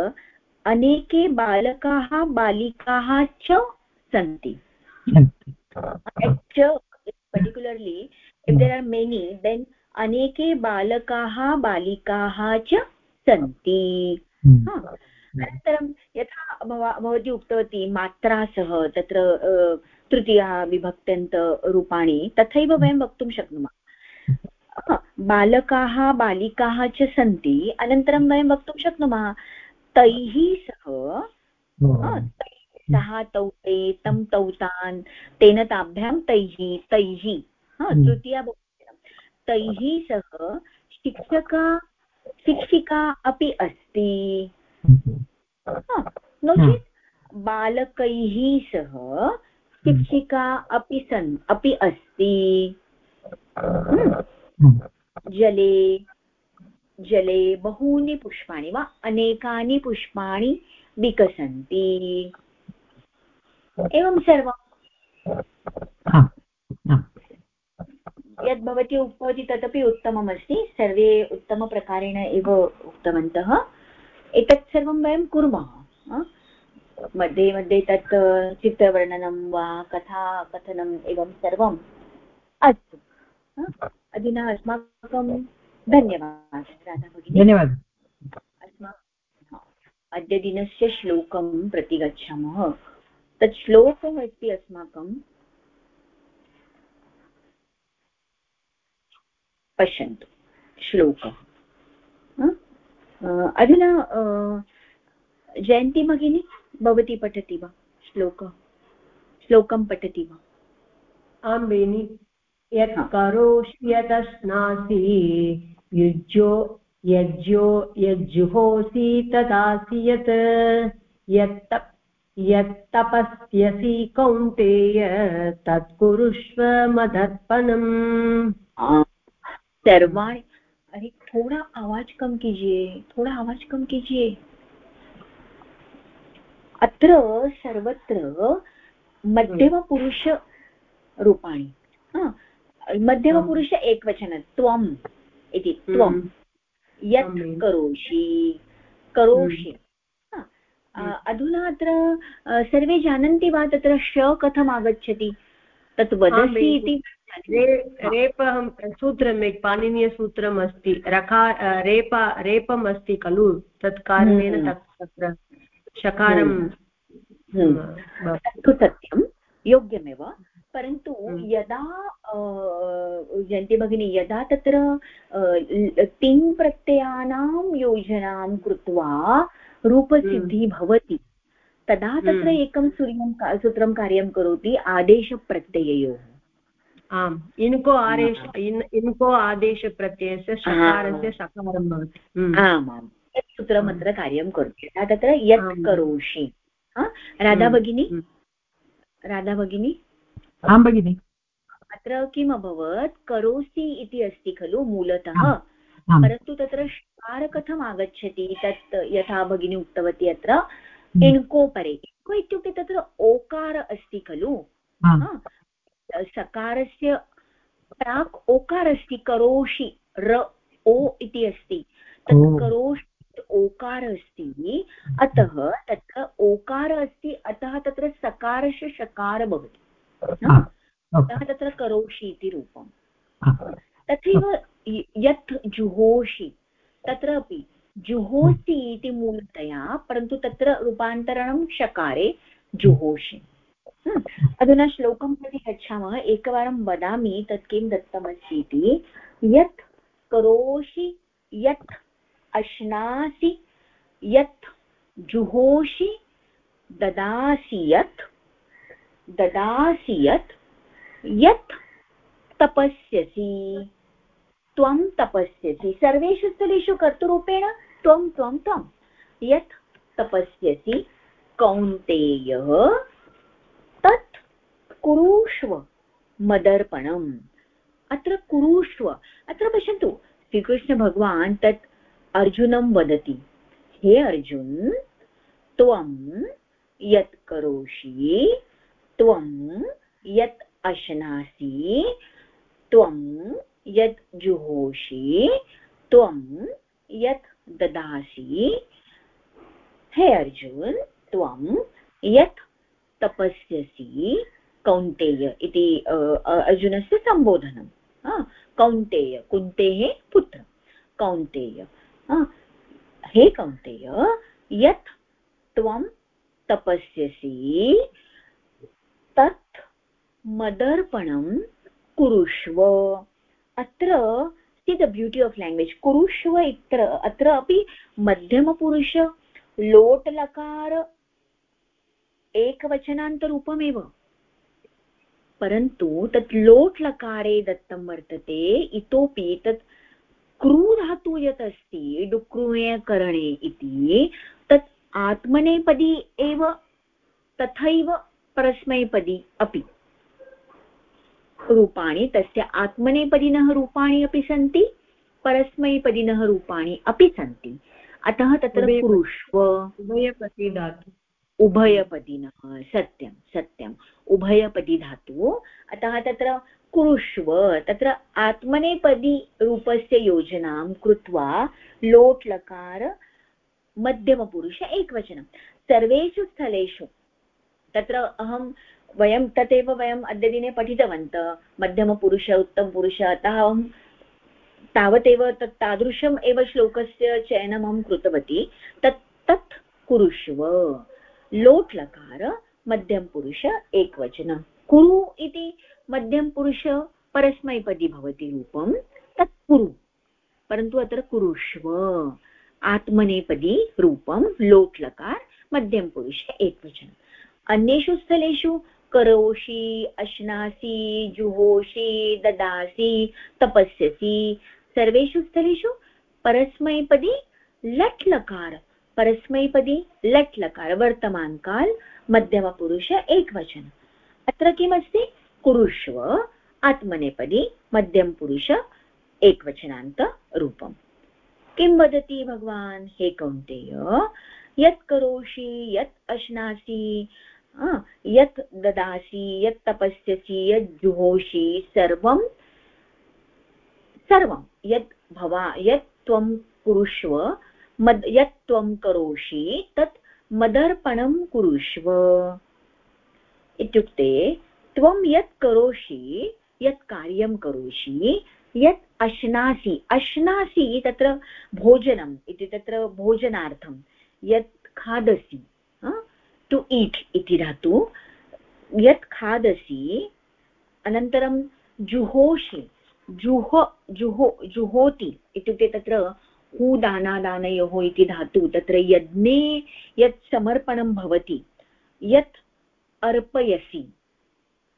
अनेके बालकाः बालिकाः च सन्ति। Particularly if there are many then अनेके बालकाः बालिकाः च सन्ति। अनन्तरं यथा भवती उक्तवती मात्रा सह तत्र तृतीया विभक्त्यन्तरूपाणि तथैव वयं वक्तुं शक्नुमः। बालकाः बालिकाः च सन्ति अनन्तरं वयं वक्तुं शक्नुमः। तैः सह सः तौ ते तं तौ तान् तेन ताभ्यां तैः तैः हम्म। तृतीया तैः सह शिक्षका शिक्षिका अपि अस्ति। नो चेत् बालकैः सह शिक्षिका अपि सन् अपि अस्ति। हम्म। जले जले बहूनि पुष्पाणि वा अनेकानि पुष्पाणि विकसन्ति। एवं सर्वं? यद् भवती उक्तवती तदपि उत्तममस्ति सर्वे उत्तमप्रकारेण एव उक्तवन्तः। एतत् सर्वं वयं कुर्मः मध्ये मध्ये तत् चित्रवर्णनं वा कथा कथनम् एवं सर्वम् अस्तु अधुना अस्माकं धन्यवादः राधा भगिनी। धन्यवादः। अस्माकम् अद्य दिनस्य श्लोकं प्रति गच्छामः। तत् श्लोकः अस्ति अस्माकं पश्यन्तु श्लोकः। अधुना जयन्ती भगिनी भवती पठति वा श्लोक? श्लोकं पठति वा? आं बेनि यत् करोषि युज्यो यज्यो यज्जुहोसि तदासि यत् यत् यत्तपस्यसि कौन्तेय तत्कुरुष्व मदर्पणम्। सर्वाणि अरे थोड़ा आवाज़ कम कीजिए थोड़ा आवाज़ कम कीजिए। अत्र सर्वत्र मध्यमपुरुषरूपाणि मध्यमपुरुष एकवचन त्वम्। इति त्वं। हम्म। यत् करोषि करोषि। हम्म। अधुना अत्र सर्वे जानन्ति वा तत्र श कथम् आगच्छति? तत् वदसि इति रेप सूत्रम् एक पाणिनीयसूत्रम् अस्ति। रका रेप रेपम् अस्ति खलु? तत् कारणेन हम्म। तत्र शकारं तत्तु सत्यं। योग्यमेव। परन्तु हम्म। यदा जयन्ती भगिनी यदा तत्र तिङ् प्रत्ययानां योजनां कृत्वा रूपसिद्धिः हम्म। भवति तदा तत्र हम्म। एकं सूर्यं सूत्रं कार्यं करोति आदेशप्रत्यययोः। आम् इनको आदेश इनको आदेशप्रत्ययस्य सकारस्य सकारं भवति। आमाम् यत् सूत्रम् अत्र कार्यं करोति। तत्र यत् करोषि राधा भगिनी? राधा भगिनी? आं भगिनि। अत्र किम् अभवत्? करोसि इति अस्ति खलु मूलतः। परन्तु तत्र षकार कथम् आगच्छति तत् यथा भगिनी उक्तवती अत्र। इण्कोपरे इण्को इत्युक्ते तत्र ओकार अस्ति खलु। सकारस्य प्राक् ओकार अस्ति करोषि र ओ इति अस्ति। तत् करोषि ओकार अस्ति। अतः तत्र ओकार अस्ति अतः तत्र सकारस्य शकार भवति। अतः तत्र करोषि इति रूपम्। तथैव यत् जुहोषि तत्रापि जुहोसि इति मूलतया परन्तु तत्र रूपान्तरणं शकारे जुहोषि। अधुना श्लोकं प्रति गच्छामः एकवारं वदामि तत् किं दत्तमस्ति इति। यत् करोषि यत् अश्नासि यत् जुहोषि ददासि यत् ददासि यत् यत् तपस्यसि, त्वं तपस्यसि। सर्वेषु स्थलेषु कर्तृरूपेण त्वं त्वं त्वं। यत् तपस्यसि कौन्तेय, तत् कुरुष्व मदर्पणम्। अत्र कुरुष्व। अत्र पश्यन्तु, श्रीकृष्णभगवान् तत् अर्जुनं वदति। हे अर्जुन्, त्वं यत् करोषि त्वं यत् अश्नासि, त्वं यत् जुहोषि, त्वं यत् ददासि। हे अर्जुन, त्वं यत् तपस्यसि, कौन्तेय इति अर्जुनस्य सम्बोधनं कौन्तेय, कुन्तेः पुत्र। कौन्तेय हे कौन्तेय, यत् त्वं तपस्यसि तत् मदर्पणं कुरुष्व। अत्र see the beauty of language कुरुष्व इत्र, अत्र अपि मध्यमपुरुष, लोट्लकार एकवचनान्तरूपमेव। परन्तु तत् लोट्लकारे दत्तं वर्तते, इतोपि तत् क्रू धातु यत् अस्ति डुक्रुयकरणे इति, तत् आत्मनेपदी एव, तथैव परस्मैपदी अपि। रूपाणि तस्य आत्मनेपदिनः रूपाणि अपि सन्ति परस्मैपदिनः रूपाणि अपि सन्ति। अतः तत्र कुरुष्व उभयपदी धातु। उभयपदिनः सत्यं सत्यम् उभयपदी धातु अतः तत्र कुरुष्व तत्र आत्मनेपदी रूपस्य योजनां कृत्वा लोट् लकार मध्यमपुरुष एकवचनं। सर्वेषु स्थलेषु तत्र अहं वयं तदेव वयम् अद्यदिने पठितवन्तः मध्यमपुरुष उत्तमपुरुष अतः अहं तावदेव तत् तादृशम् एव श्लोकस्य चयनम् अहं कृतवती। तत् तत् कुरुष्व। लोट् लकार मध्यमपुरुष एकवचनं। कुरु इति मध्यमपुरुष परस्मैपदी भवति रूपं, तत् कुरु। परन्तु अत्र कुरुष्व। आत्मनेपदी रूपं, लोट् लकार मध्यमपुरुष एकवचनम् अन्येषु स्थलेषु करोषि, अश्नासि, जुहोषि, ददासि, तपस्यसि। सर्वेषु स्थलेषु परस्मैपदी लट् लकार परस्मैपदी लट् लकार वर्तमानकाल, मध्यमपुरुष एकवचन। अत्र किमस्ति? कुरुष्व, आत्मनेपदी, मध्यमपुरुष एकवचनान्तरूपम् किं वदति भगवान्? हे कौन्तेय, यत् करोषि, यत् अश्नासि यत् ददासि, यत् तपस्यसि, यत् जुहोषि, सर्वं सर्वं, यत् भवा, यत् त्वं कुरुष्व, मद्, यत् त्वं करोषि, तत् मदर्पणं कुरुष्व। इत्युक्ते, त्वं यत् करोषि, यत् कार्यं करोषि, यत् अश्नासि अश्नासि तत्र भोजनम् इति, तत्र भोजनार्थं, यत् खादसि। टु ईट् इति धातु, यत् खादसि, अनन्तरं जुहोषि, जुह, जुहो, जुहोति इत्युक्ते तत्र हूदानादानयोः इति धातु, तत्र यज्ञे यत् समर्पणं भवति, यत् अर्पयसि,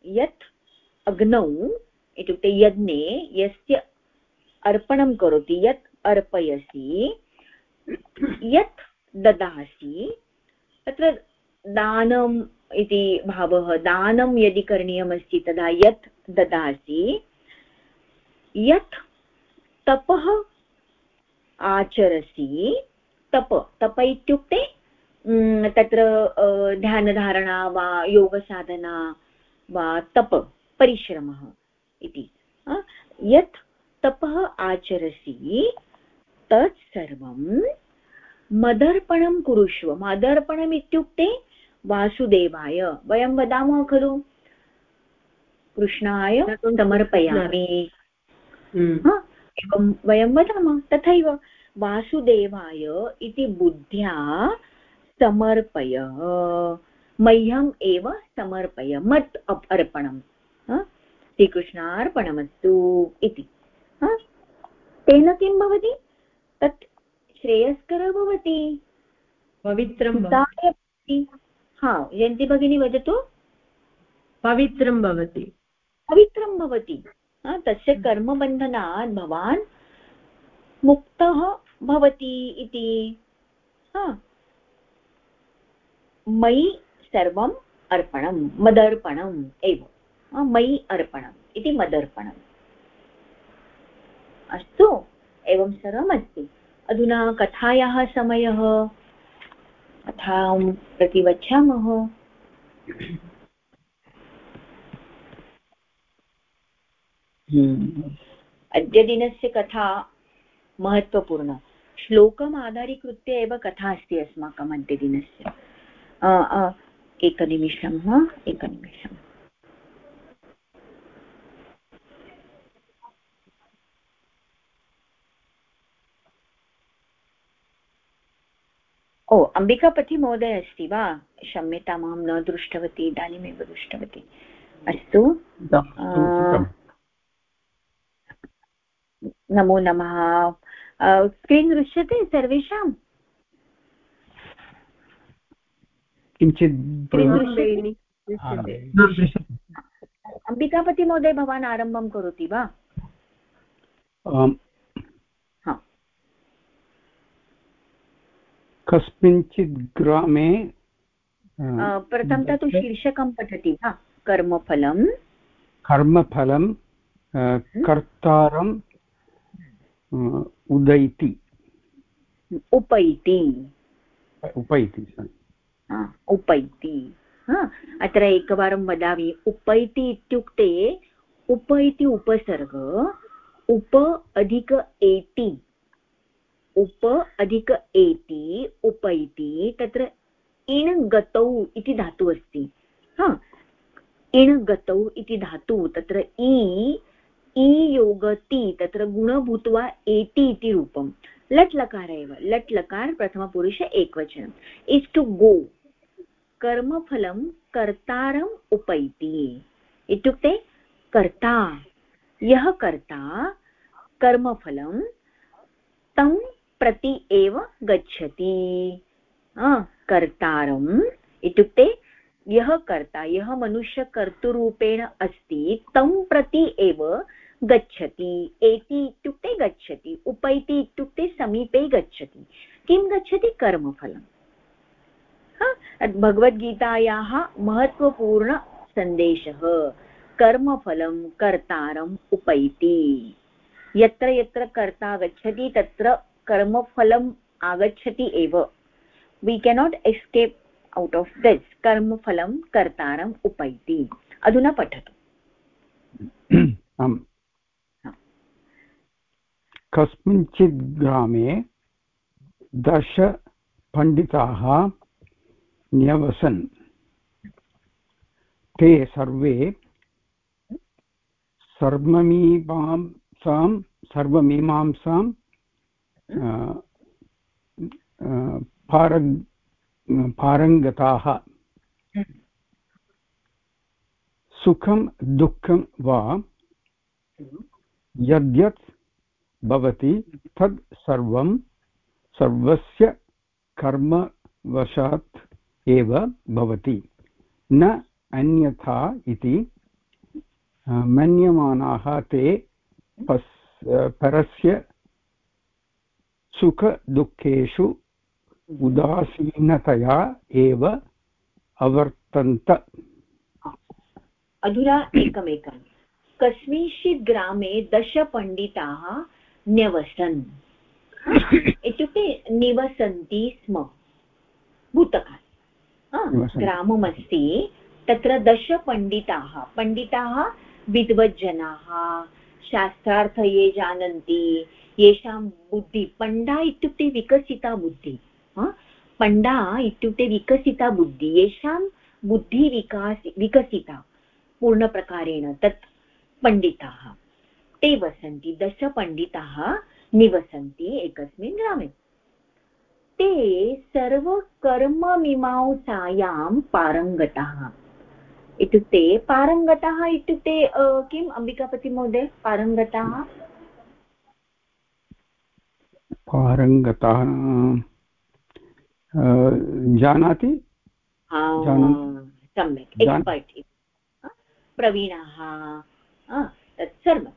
यत् अग्नौ इत्युक्ते यज्ञे यस्य अर्पणं करोति, यत् अर्पयसि, यत् ददासि, तत्र दानम् इति भावः, दानं यदि करणीयमस्ति तदा यत् ददासि, यत् तपः आचरसि, तप तप इत्युक्ते तत्र ध्यानधारणा वा योगसाधना वा तप, परिश्रमः इति। यत् तपः आचरसि, तत् मदर्पणं कुरुष्व। मदर्पणम् इत्युक्ते वासुदेवाय। वयं वदामः खलु? कृष्णाय समर्पयामि। एवं वयं वदामः। तथैव वासुदेवाय इति बुद्ध्या समर्पय। मह्यम् एव समर्पय। मत् अर्पणं। श्रीकृष्णार्पणमस्तु इति। तेन किं भवति? तत् श्रेयस्कर भवति। पवित्रं हा जयन्ती भगिनी वदतु? पवित्रं भवति। पवित्रं भवति। तस्य कर्मबन्धनात् भवान् मुक्तः भवति इति। मयि सर्वम् अर्पणं मदर्पणम् एव। मयि अर्पणम् इति मदर्पणम्। अस्तु एवं सर्वमस्ति। अधुना कथायाः समयः? कथां प्रति गच्छामः। अद्यदिनस्य कथा महत्त्वपूर्णा श्लोकम् आधारीकृत्य एव कथा अस्ति अस्माकम् अद्यदिनस्य। एकनिमिषं वा एकनिमिषम् ओ अम्बिकापतिमहोदय अस्ति वा? क्षम्यताम् अहं न दृष्टवती इदानीमेव दृष्टवती। अस्तु नमो नमः। स्क्रीन् दृश्यते सर्वेषाम्? किञ्चित् अम्बिकापतिमहोदय भवान् आरम्भं करोति वा? कस्मिंश्चित् ग्रामे प्रथमतः तु शीर्षकं पठति वा कर्मफलं कर्मफलं कर्तारम् उदैति उपैति। उपैति उपैति। अत्र एकवारं वदामि उपैति इत्युक्ते उप इति उपसर्ग उप अधिक एति। उप अधिक एति, उपैति, तत्र इण् गतौ इति धातुः अस्ति। हा। इण् गतौ इति धातु, तत्र इ इ योगति, तत्र गुण भूत्वा एति इति रूपं। लट् लकार एव। लट् लकार प्रथमपुरुष एकवचनम्। इस् टु गो कर्मफलं कर्तारम् उपैति। इत्युक्ते कर्ता। यः कर्ता, कर्मफलं, तं प्रति एव गच्छति। कर्तारम् इत्युक्ते यः कर्ता, यः मनुष्य कर्तृरूपेण अस्ति, तं प्रति एव गच्छति। एति इत्युक्ते गच्छति, उपैति इत्युक्ते समीपे गच्छति। किं गच्छति? कर्मफलम्। भगवद्गीतायाः महत्त्वपूर्णसन्देशः कर्मफलं कर्तारम्, उपैति। यत्र यत्र कर्ता गच्छति, तत्र कर्मफलम् आगच्छति एव. We cannot escape out of this कर्मफलं कर्तारम् उपैति. अधुना पठतु. <clears throat> कस्मिंश्चित् ग्रामे दश पण्डिताः न्यवसन्. ते सर्वे सर्वमीमांसां सर्वमीमांसां पारङ् पारङ्गताः सुखं दुःखं वा यद्यत् भवति तद् सर्वं सर्वस्य कर्मवशात् एव भवति न अन्यथा इति मन्यमानाः ते परस्य सुखदुःखेषु उदासीनतया एव अवर्तन्त। अधुना एकमेकं कस्मिंश्चित् ग्रामे दशपण्डिताः न्यवसन्। इत्युक्ते निवसन्ति स्म। भूतकाले। ग्राममस्ति। तत्र दशपण्डिताः। पण्डिताः विद्वज्जनाः शास्त्रार्थ ये जानन्ति येषां बुद्धि, पण्डा इत्युक्ते विकसिता बुद्धिः पण्डा इत्युक्ते विकसिता बुद्धिः, येषां बुद्धिविकास विकसिता, पूर्णप्रकारेण, तत् पण्डिताः, ते वसन्ति दशपण्डिताः निवसन्ति एकस्मिन् ग्रामे। ते सर्वकर्ममीमांसायां पारङ्गताः। इत्युक्ते पारङ्गताः इत्युक्ते किम्, अम्बिकापतिमहोदय? पारङ्गताः? पारङ्गतः। जानाति? सम्यक्। एक्स्पर्ट् प्रवीणाः। तत् सर्वं।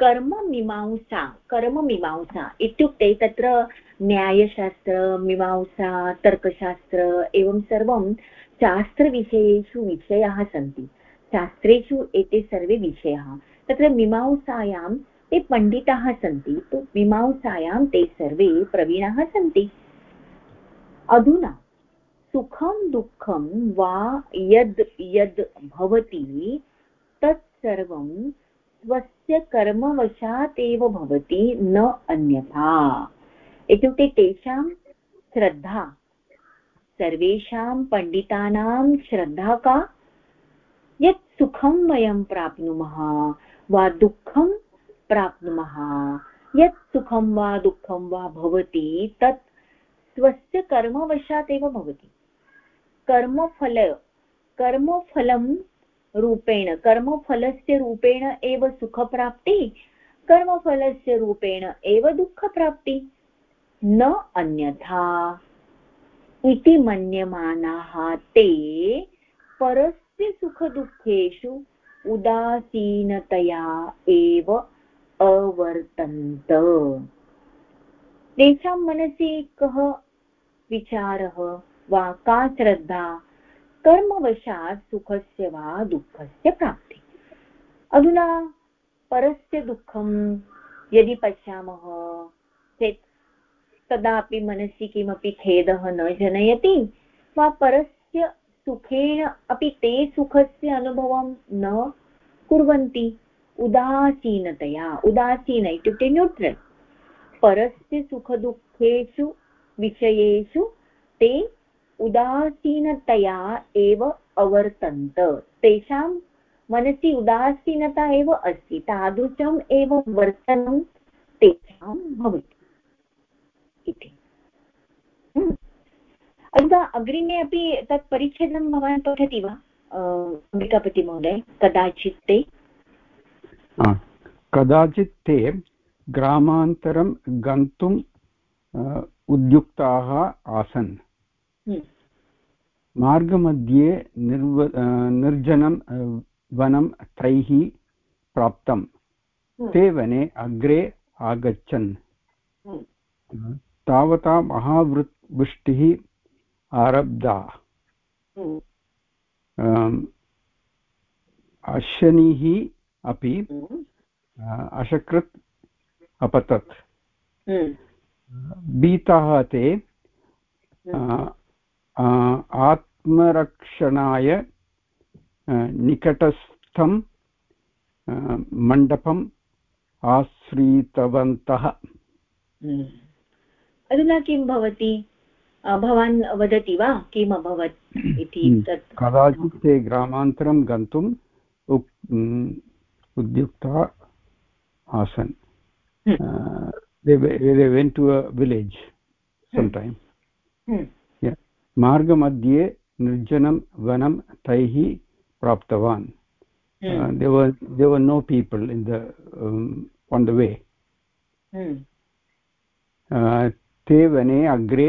कर्ममीमांसा कर्ममीमांसा इत्युक्ते तत्र न्यायशास्त्र मीमांसा तर्कशास्त्र एवं सर्वं शास्त्रविषयेषु विषयाः सन्ति। शास्त्रेषु एते सर्वे विषयाः। तत्र मीमांसायां ते पण्डिताः सन्ति, तु मीमांसायां ते सर्वे प्रवीणाः सन्ति। अधुना सुखं दुःखं वा यद् यद् भवति तत्सर्वं स्वस्य कर्मवशात् एव भवति, न अन्यथा। इत्युक्ते तेषां श्रद्धा, सर्वेषां पण्डितानां श्रद्धा का? यत् सुखं वयं प्राप्नुमः, वा दुःखं प्राप्नुमः। यत् सुखं वा दुःखं वा भवति, तत् स्वस्य कर्मवशात् एव भवति। कर्मफल, कर्मफलं रूपेण, कर्मफलस्य रूपेण एव सुखप्राप्तिः, कर्मफलस्य रूपेण एव दुःखप्राप्तिः। न अन्यथा। इति मन्यमानाः ते परस्य सुखदुःखेषु उदासीनतया एव अवर्तन्त। तेषां मनसि कः विचारः? वा का श्रद्धा? कर्मवशात् सुखस्य वा दुःखस्य प्राप्ति? अधुना परस्य दुःखं यदि पश्यामः, चेत् तदापि मनसि किमपि खेदः न जनयति, वा परस्य सुखेन अपि ते सुखस्य अनुभवं न कुर्वन्ति। उदासीनतया, उदासीन इत्युक्ते न्यूट्रल् परस्य सुखदुःखेषु विषयेषु ते उदासीनतया एव अवर्तन्त. तेषां मनसि उदासीनता एव अस्ति, तादृशम् एव वर्तनं तेषां भवति. इति. हम्म। अथवा अग्रिमे अपि तत् परिच्छेदं भवान् पठति वा? अम्बिकापतिमहोदय, कदाचित् ते? कदाचित् ते ग्रामान्तरं गन्तुम् उद्युक्ताः आसन् हम्म। मार्गमध्ये निर्व निर्जनं वनं तैः प्राप्तं हम्म। ते वने अग्रे आगच्छन् हम्म। तावता महावृ वृष्टिः आरब्धा अशनिः अपि अशकृत् अपतत्। भीताः ते आत्मरक्षणाय निकटस्थं मण्डपम् आश्रितवन्तः। हम्म। अधुना किं भवति? भवान् वदति वा? किम् अभवत् इति हम्म। कदाचित् ते ग्रामान्तरं गन्तुम् उद्युक्ता आसन् they, they went to a village sometime hmm. yeah margamadhye nirjanam vanam taihi praptavan hmm. uh, there were there were no people in the um, on the way hmm. uh, te vane agre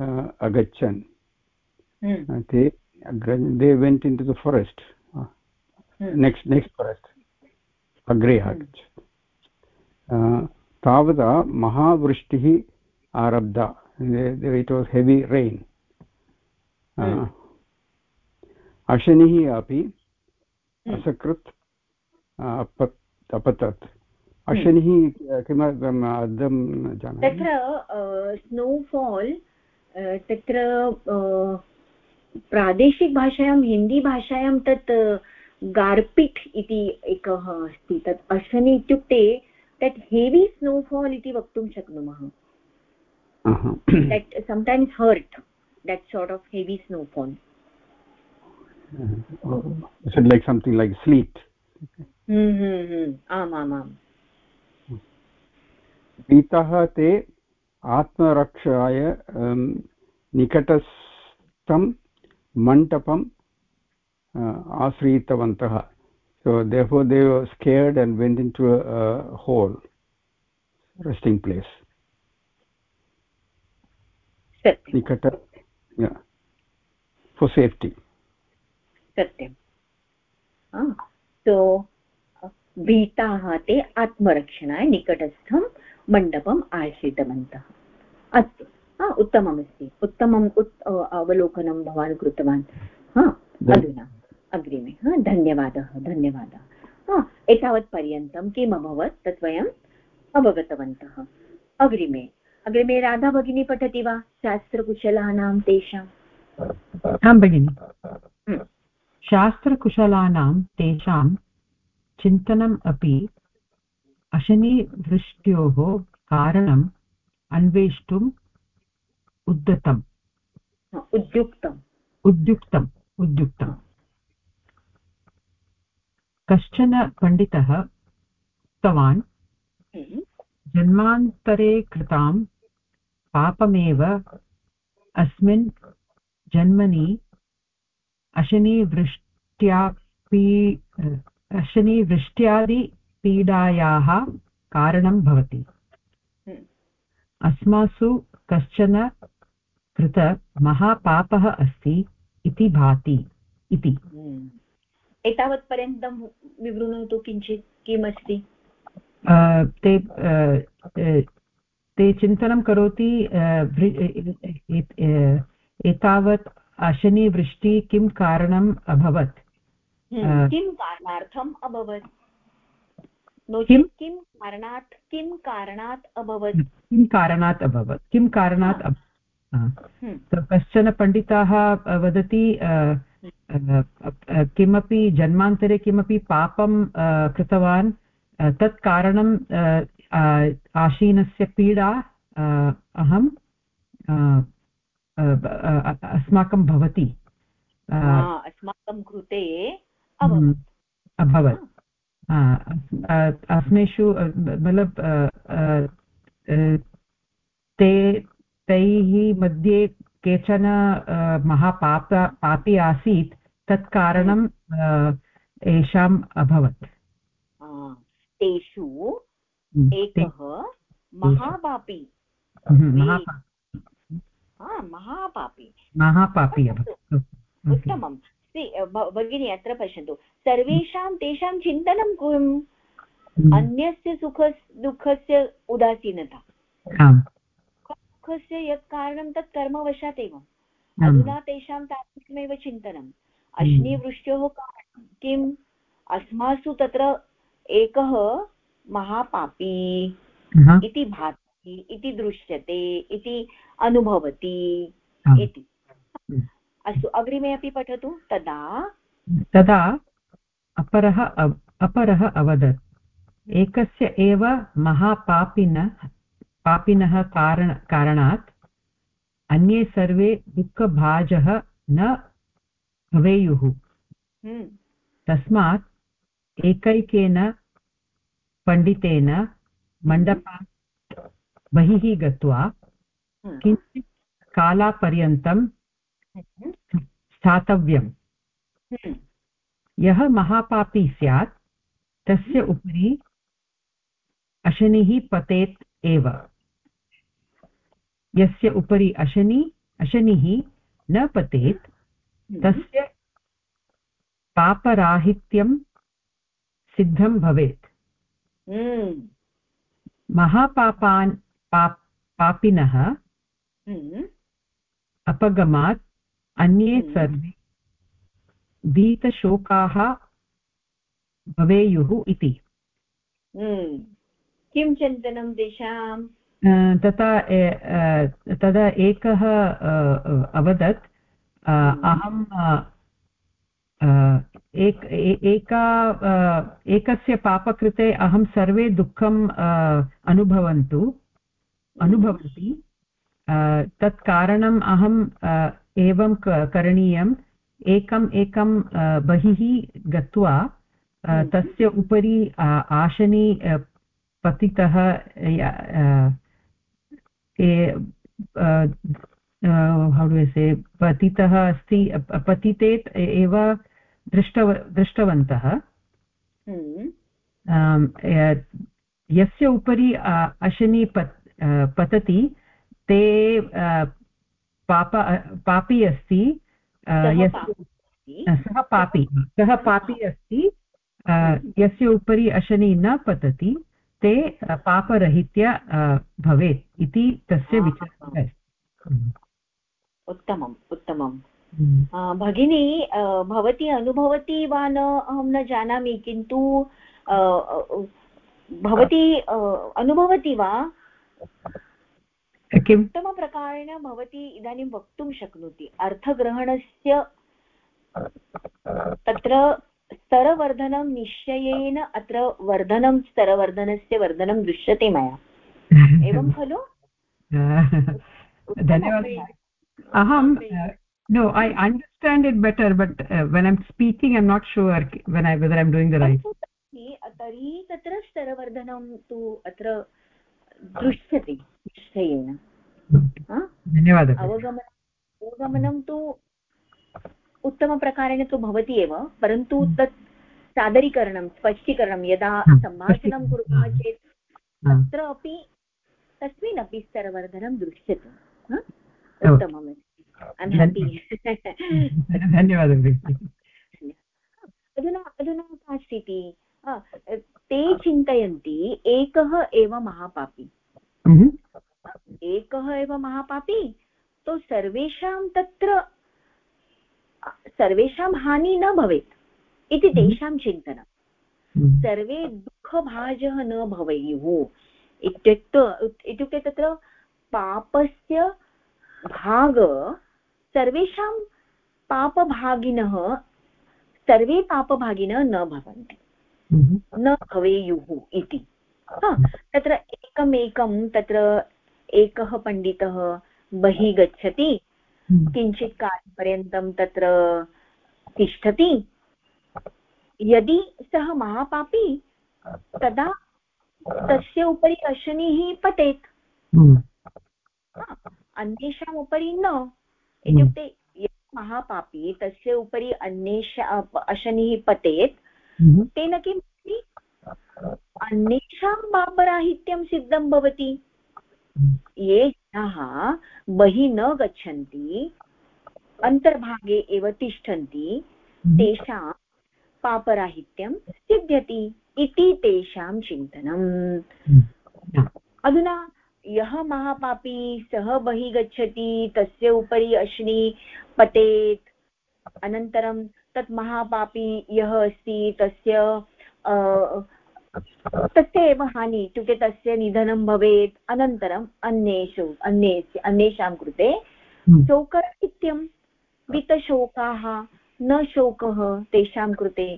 uh, agachan hmm. uh, they they next forest. Agre agachan uh, तावता महावृष्टिः आरब्धा it was heavy rain अशनिः अपि असकृत् अपत् अपतत् अशनिः किमर्थम् अर्थं जानामि तत्र स्नोफाल् तत्र प्रादेशिकभाषायां हिन्दीभाषायां तत् गार्पिट् इति एकः अस्ति. तत् अश्वनि इत्युक्ते तत् हेवी स्नोफाल् इति वक्तुं शक्नुमः. Sometimes hurt that sort of heavy snowfall इतः ते आत्मरक्षाय अं, निकटस्थं मण्टपं आश्रितवन्तः so they they've scared and went in to whole resting place निकट फोर् सेफ्टि सत्यं तो भीताः ते आत्मरक्षणाय निकटस्थं मण्डपम् आश्रितवन्तः अस्तु उत्तममस्ति उत्तमम् अवलोकनं भवान् कृतवान् हा अधुना अग्रिमे। हा धन्यवादः धन्यवादः। हा एतावत् पर्यन्तं किम् अभवत् तत् वयम् अवगतवन्तः। अग्रिमे। अग्रिमे राधा भगिनी पठति वा? शास्त्रकुशलानां तेषाम् आं भगिनि। शास्त्रकुशलानां तेषां चिन्तनम् अपि अशनिवृष्ट्योः कारणम् अन्वेष्टुम् उद्यतम् उद्युक्तम्। उद्युक्तम् उद्युक्तम्। कश्चन पण्डितः उक्तवान् हम्म। जन्मान्तरे कृतां पापमेव अस्मिन् जन्मनि अशनिवृष्ट्यापि अशनिवृष्ट्यादिपीडायाः कारणं भवति हम्म। अस्मासु कश्चन कृत महापापः अस्ति इति भाति इति हम्म। एतावत्पर्यन्तं विवृणोतु किञ्चित् किमस्ति ते ते चिन्तनं करोति एतावत् अशनिवृष्टि किं कारणम् अभवत्? किं कारणार्थम् अभवत्? नो चेत् किं कारणात् किं कारणात् अभवत्? किं कारणात् अभवत्? किं कारणात्। कश्चन पण्डिताः वदति किमपि जन्मान्तरे किमपि पापं कृतवान् तत् कारणं आशीनस्य पीडा अहं अस्माकं भवति। अस्माकं कृते हम्म, अभवत्। अस्मेषु मतलब ते तैः मध्ये केचन महापाप पापी आसीत् तत् कारणं येषाम् अभवत्। तेषु हम्म, एकः महापापी। महापापी। महापापी। उत्तमं भगिनी अत्र पश्यन्तु। सर्वेषां तेषां चिन्तनं किम्? हम्म। अन्यस्य सुख दुःखस्य उदासीनता। दुःखस्य यत् कारणं तत् कर्मवशात् एव। अधुना तेषां तादृशमेव चिन्तनम्। हम्म। अश्निवृष्ट्योः कारणं किम्? अस्मासु तत्र एकः महापापी इति भाति इति दृश्यते इति अनुभवति इति। अस्तु अग्रिमे अपि पठतु। तदा तदा अपरः अपरः अवदत्। एकस्य एव महापापिन पापिनः कारण कारणात् अन्ये सर्वे दुःखभाजः न भवेयुः हम्म। तस्मात् एकैकेन पण्डितेन मण्डपात् बहिः गत्वा हम्म। किञ्चित् कालापर्यन्तं स्थातव्यम् हम्म। यः महापापी स्यात् तस्य उपरि अशनिः पतेत् एव यस्य उपरि अशनि अशनिः न पतेत् हम्म। तस्य पापराहित्यं सिद्धं भवेत् हम्म। महापापान् पाप् पापिनः हम्म। अपगमात् अन्ये। सर्वे भीतशोकाः भवेयुः इति किं चिन्तनं तेषां तथा तदा एकः अवदत् अहं एक एका एकस्य पापकृते अहं सर्वे दुःखम् अनुभवन्तु, अनुभवन्ति तत् कारणम् अहम् एवं करणीयम्, एकम् एकं बहिः गत्वा। तस्य उपरि आशनी पतितः से पतितः अस्ति पतितेत् एव दृष्टव दृष्टवन्तः। हम्म। यस्य उपरि अशनि पत् पतति ते पाप पापी अस्ति सः पापी सः पापी अस्ति यस्य उपरि अशनि न पतति। ते पापरहित्य भवेत् इति तस्य विचारः अस्ति। उत्तमम्। उत्तमम् हम्म। भगिनी भवती अनुभवति वा न? अहं न जानामि किन्तु भवती अनुभवति वा? उत्तमप्रकारेण भवती इदानीं वक्तुं शक्नोति। अर्थग्रहणस्य तत्र स्तरवर्धनं निश्चयेन अत्र वर्धनं स्तरवर्धनस्य वर्धनं दृश्यते मया। एवं <laughs> खलु? धन्यवादः। अहं no i understand it better but uh, when i'm speaking i'm not sure when i whether i'm doing the right तर्हि तत्र स्तरवर्धनं तु अत्र दृश्यते निश्चयेन। धन्यवादः अवगमनम् अवगमनं तु उत्तमप्रकारेण तु भवति एव परन्तु तत् सादरीकरणं स्पष्टीकरणं यदा सम्भाषणं कुर्मः चेत् तत्र अपि तस्मिन् अपि स्तरवर्धनं दृश्यते उत्तमम् धन्यवादः अधुना अधुना का स्थितिः ते चिन्तयन्ति एकः एव महापापी। एकः एव महापापी तो सर्वेषां तत्र सर्वेषां हानि न भवेत् इति हम्म। तेषां चिन्तनं हम्म। सर्वे दुःखभाजः न भवेयुः इत्युक्ते इत्युक्ते तत्र पापस्य भाग सर्वेषां पापभागिनः सर्वे पापभागिनः न भवन्ति हम्म। न भवेयुः इति तत्र एकमेकं तत्र एकः पण्डितः बहिः गच्छति। किञ्चित् कालपर्यन्तं तत्र तिष्ठति। यदि सः महापापी तदा तस्य उपरि अशनिः पतेत्। हम्म। अन्येषाम् उपरि न। इत्युक्ते यः महापापी तस्य उपरि अन्येष अशनिः पतेत् हम्म। तेन किं अन्येषां पापराहित्यं सिद्धं भवति। ये जनाः बहिः न गच्छन्ति अन्तर्भागे एव तिष्ठन्ति हम्म। तेषां पापराहित्यं सिद्ध्यति इति तेषां चिन्तनम् हम्म। अधुना यः महापापी सः बहिः गच्छति तस्य उपरि अश्नि पतेत् अनन्तरं तत् महापापी यः अस्ति तस्य तस्य एव हानि इत्युक्ते तस्य निधनं भवेत्। अनन्तरम् अन्येषु अन्ये अन्येषां कृते हम्म। शोकराहित्यं वितशोकाः न शोकः तेषां कृते।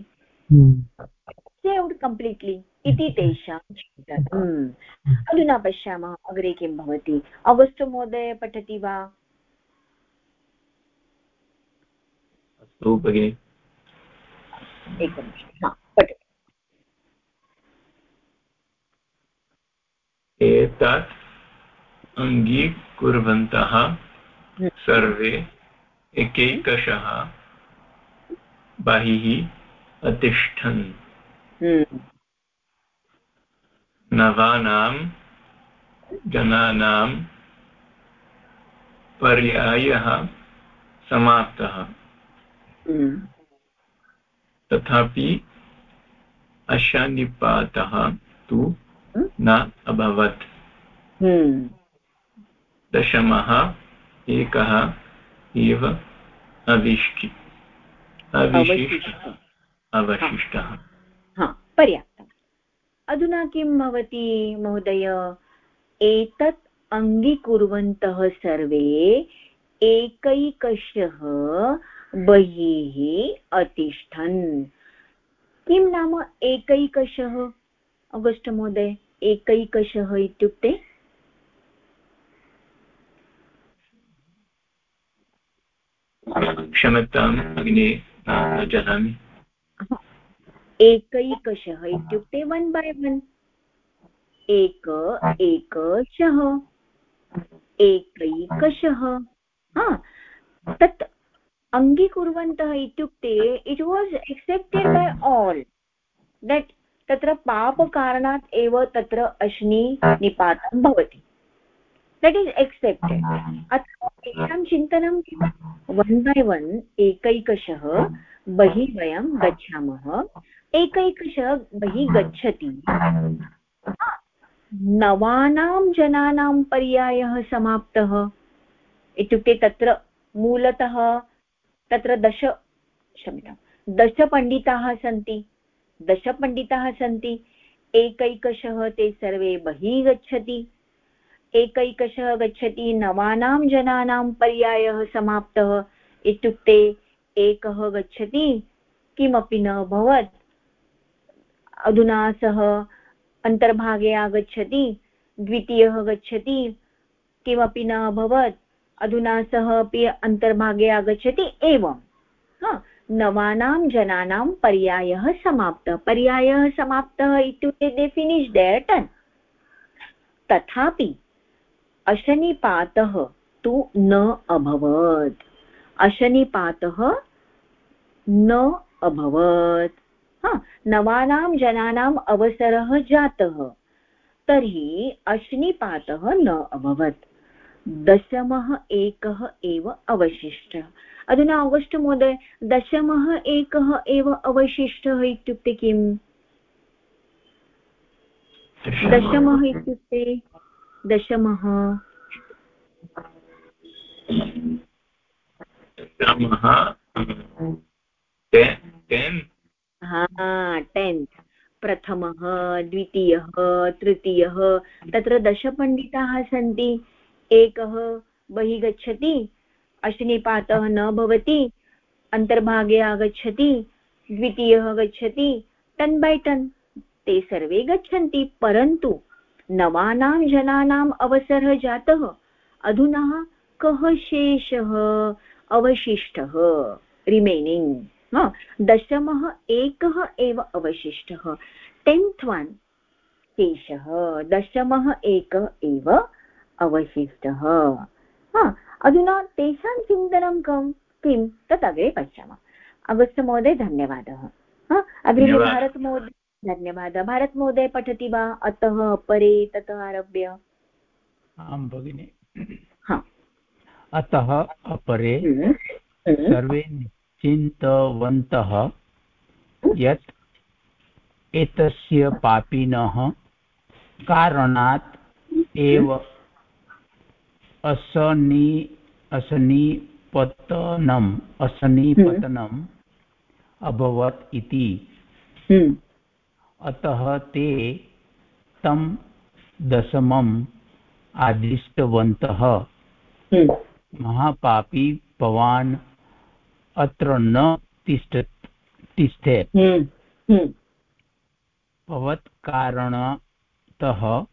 सेव्ड् कम्प्लीट्लि इति तेषां चिन्तनम् अधुना पश्यामः अग्रे किं भवति? अगस्ट् महोदय पठति वा? अस्तु भगिनि। एकनिमिषं पठतु एतत् अङ्गीकुर्वन्तः सर्वे एकैकशः बहिः अतिष्ठन्। नवानां जनानां पर्यायः समाप्तः। तथापि अशानिपातः तु न अभवत्। हम्म। दशमः एकः एव अविष्टि अवशिष्टः पर्याप्तम्। अधुना किं भवति महोदय? एतत् अङ्गीकुर्वन्तः सर्वे एकैकशः बहिः अतिष्ठन्। किं नाम एकैकशः? अगस्ट् महोदय एकैकशः इत्युक्ते? क्षमतां भगिनि जानामि एकैकशः इत्युक्ते वन् बै वन् एक एकशः एकैकशः तत् अङ्गीकुर्वन्तः इत्युक्ते it was accepted by all that तत्र पापकारणात् एव तत्र अश्नि निपातं भवति। दट् इस् एक्सेप्टेड् अत्र तेषां चिन्तनं किं वन् बै वन् एकैकशः बहिः वयं गच्छामः। एकैकशः बहिः गच्छति। नवानां जनानां पर्यायः समाप्तः। इत्युक्ते तत्र मूलतः तत्र दश क्षम्यतां दशपण्डिताः सन्ति। दशपण्डिताः सन्ति। एकैकशः ते सर्वे बहिः गच्छति एकैकशः गच्छति नवानां जनानां पर्यायः समाप्तः। इत्युक्ते एकः गच्छति, किमपि न अभवत्। अधुना सः अन्तर्भागे आगच्छति, द्वितीयः गच्छति, किमपि न अभवत्। अधुना सः अपि अन्तर्भागे आगच्छति एवं। नवानां जनानां पर्यायः समाप्तः। पर्यायः समाप्तः इत्युक्ते दे फिनिश् देर् टन् तथापि अशनिपातः तु न अभवत्। अशनिपातः न अभवत्। नवानां जनानाम् अवसरः जातः। तर्हि अश्निपातः न अभवत्। दशमः एकः एव अवशिष्टः। अधुना आगस्ट् महोदय दशमः एकः एव अवशिष्टः इत्युक्ते किम्? दशमः इत्युक्ते दशमः। टेन्त्। प्रथमः द्वितीयः तृतीयः तत्र दशपण्डिताः सन्ति। एकः बहिः गच्छति अश्निपातः न भवति, अन्तर्भागे आगच्छति, द्वितीयः गच्छति, टन् बै टन्। ते सर्वे गच्छन्ति, परन्तु नवानां जनानाम् अवसरः जातः। अधुना कः शेषः? अवशिष्टः। रिमेनिङ्ग् दशमः एकः एव अवशिष्टः। टेन्त् वन् शेषः। दशमः एकः एव अवशिष्टः। अधुना तेषां चिन्तनं कं किं? तत् अग्रे पश्यामः। अगस्त्यमहोदय धन्यवादः। अग्रिमे भारतमहोदय धन्यवादः। भारतमहोदय पठति वा? अतः परे ततः आरभ्य। आं भगिनि। अतः अपरे हम्म, हम्म। सर्वे चिन्तवन्तः यत् एतस्य पापिनः कारणात् एव असनी असनीपतनम् असनीपतनम् अभवत् इति। हम्म। अतः ते तं दशमम् आदिष्टवन्तः। महापापी भवान् अत्र न तिष्ठ तिष्ठेत्। हम्म, हम्म। भवत्कारणतः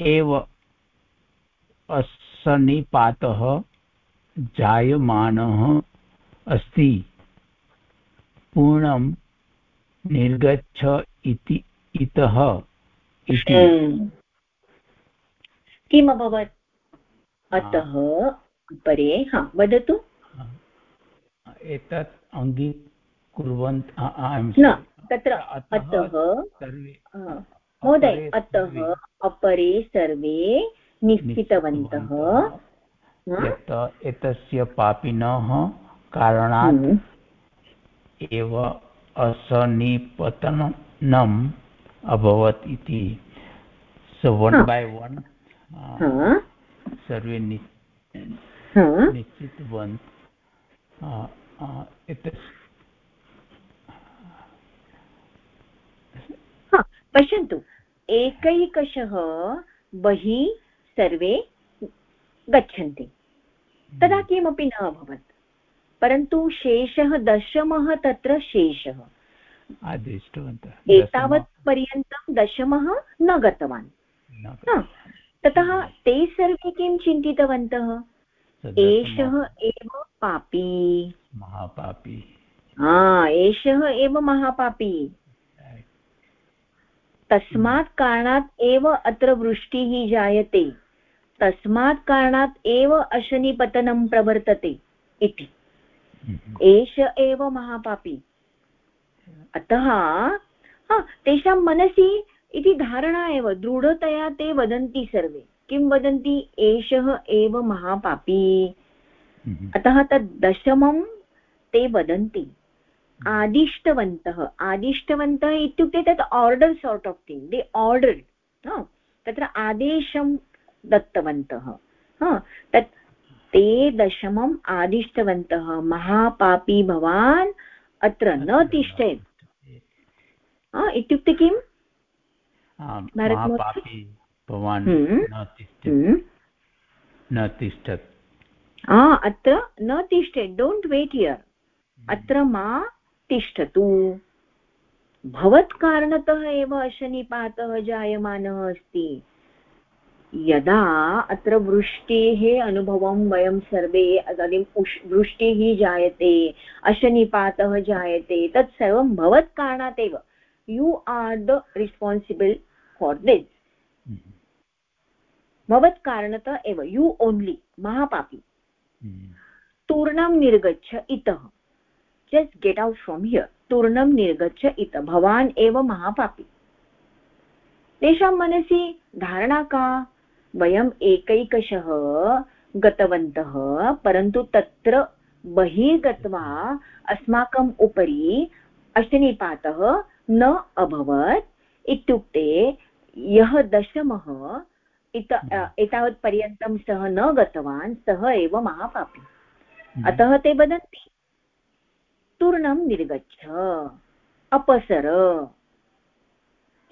एव असन्निपातः जायमानः अस्ति। पूर्णं निर्गच्छ इति इतः इति। हम्म। किम् अभवत्? अतः परे हा वदतु। एतत् अङ्गीकुर्वन्त न तत्र अतः महोदय अतः अपरे सर्वे निश्चितवन्तः। यत् एतस्य पापिनः कारणात् हम्म। एव असनिपतनम् अभवत् इति। सो वन् बै वन् सर्वे निश्चितवन्। पश्यन्तु। एकैकशः बहिः सर्वे गच्छन्ति। तदा हम्म। किमपि न अभवत् परन्तु शेषः दशमः तत्र शेषः। एतावत् पर्यन्तं दशमः न गतवान्। ततः ते सर्वे किं चिन्तितवन्तः? एषः एव पापी। महापापी। हा एषः एव महापापी। तस्मात् कारणात् एव अत्र वृष्टिः जायते। तस्मात् कारणात् एव अशनिपतनं प्रवर्तते इति। एष एव महापापी। अतः तेषां मनसि इति धारणा एव दृढतया ते वदन्ति सर्वे। किं वदन्ति? एषः एव महापापी। अतः तद् दशमं ते वदन्ति। आदिष्टवन्तः। आदिष्टवन्तः इत्युक्ते तत् order sort of thing they order तत्र आदेशं दत्तवन्तः। तत् ते दशमम् आदिष्टवन्तः। महापापी भवान् अत्र न तिष्ठेत्। इत्युक्ते किम्? भवान् हम्म। हम्म। अत्र न तिष्ठेत्। Don't wait here. अत्र मा तिष्ठतु। भवत्कारणतः एव अशनिपातः जायमानः अस्ति। यदा अत्र वृष्टेः अनुभवं वयं सर्वे इदानीम् उष् वृष्टिः जायते अशनिपातः जायते तत् सर्वं भवत्कारणात् एव। You are the responsible for this भवत्कारणतः एव। यु ओन्लि महापापी। तूर्णं निर्गच्छ इतः। Just get out from here तूर्णं निर्गच्छ इतः। भवान् एव महापापी। तेषां मनसि धारणा का? वयम् एकैकशः गतवन्तः परन्तु तत्र बहिः गत्वा अस्माकम् उपरि अशनिपातः न अभवत्। इत्युक्ते यः दशमः इत एतावत्पर्यन्तं सः न गतवान् सः एव महापापी। हम्म। अतः ते वदन्ति तूर्णं निर्गच्छ अपसर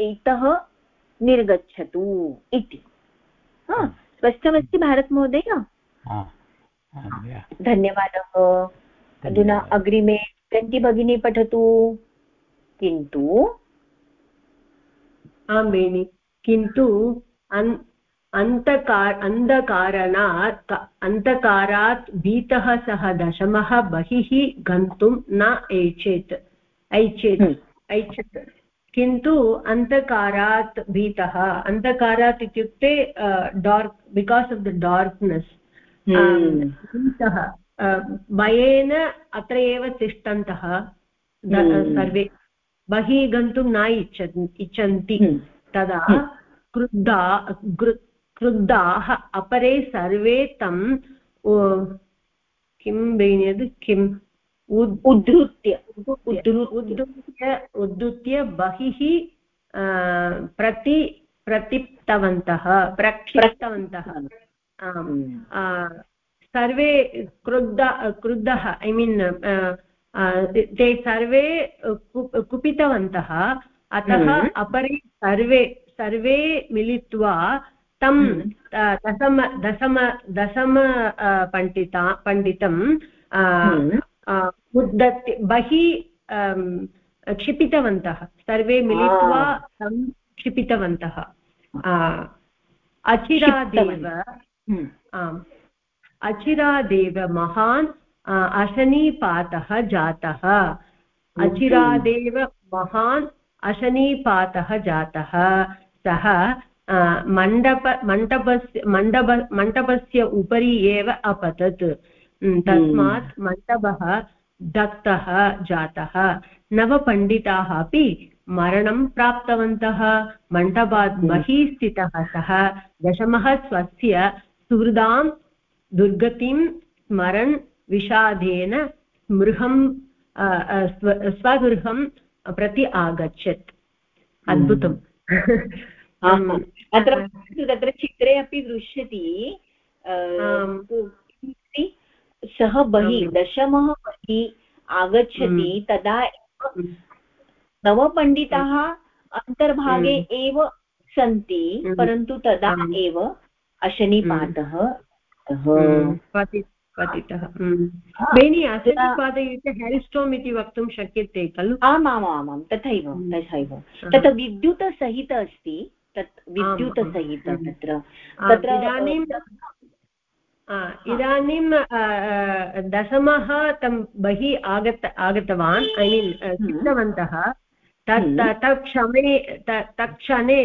इतः निर्गच्छतु इति। स्पष्टमस्ति भारतमहोदय धन्यवादः। अधुना अग्रिमे कण्टि भगिनी पठतु। किन्तु आं बेनि किन्तु अन्तकार अन्धकारणात् अन्धकारात् भीतः सः दशमः बहिः गन्तुं न ऐचेत् ऐचेत् हम्म। ऐच्छत् किन्तु अन्धकारात् भीतः अन्धकारात् इत्युक्ते dark because of the darkness भीतः भयेन अत्र एव तिष्ठन्तः hmm. सर्वे बहिः गन्तुं न इच्छन् इच्छन्ति hmm. तदा hmm. क्रुद्धा क्रुद्धाः अपरे सर्वे तं किं बेन्यद् किम् उद्धृत्य उद्धृत्य उद्धृत्य बहिः प्रति प्रतिप्तवन्तः प्रक्षिप्तवन्तः सर्वे क्रुद्ध क्रुद्धः ऐ मीन् ते सर्वे कुपितवन्तः अतः। अपरे सर्वे सर्वे मिलित्वा तं। दशम दशम दशम पण्डिता पण्डितं हम्म। उद्दत्य बहिः क्षिपितवन्तः। सर्वे मिलित्वा तं क्षिपितवन्तः। अचिरादेव हम्म। आम्। अचिरादेव महान् अशनीपातः जातः। अचिरादेव महान् अशनीपातः जातः। सः मण्डप मण्डपस्य मण्डप मण्डपस्य उपरि एव अपतत्। तस्मात् मण्डपः दत्तः जातः। नवपण्डिताः अपि मरणं प्राप्तवन्तः। मण्डपात् बहिः स्थितः सः। दशमः स्वस्य सुहृदां दुर्गतिं स्मरन् विषादेन स्मृहं स्वगृहं प्रति आगच्छत्। अद्भुतम्। अत्र तत्र चित्रे अपि दृश्यति सः बहिः दशमः बहिः आगच्छति हम्म। तदा एव नवपण्डिताः अन्तर्भागे हम्म। एव सन्ति हम्म। परन्तु तदा एव अशनिपातः पतितः। बेनि अशनिपात इत्युक्ते हेल्स्टोम् इति वक्तुं शक्यते खलु? आमामामां तथैव तथैव। तत् विद्युतसहित अस्ति तत् विद्युतसहित तत्र। तत्र इदानीं इदानीं दशमः तं बहिः आगत आगतवान् ऐ मीन् चितवन्तः तत् हम्म। तत्क्षणे तत्क्षणे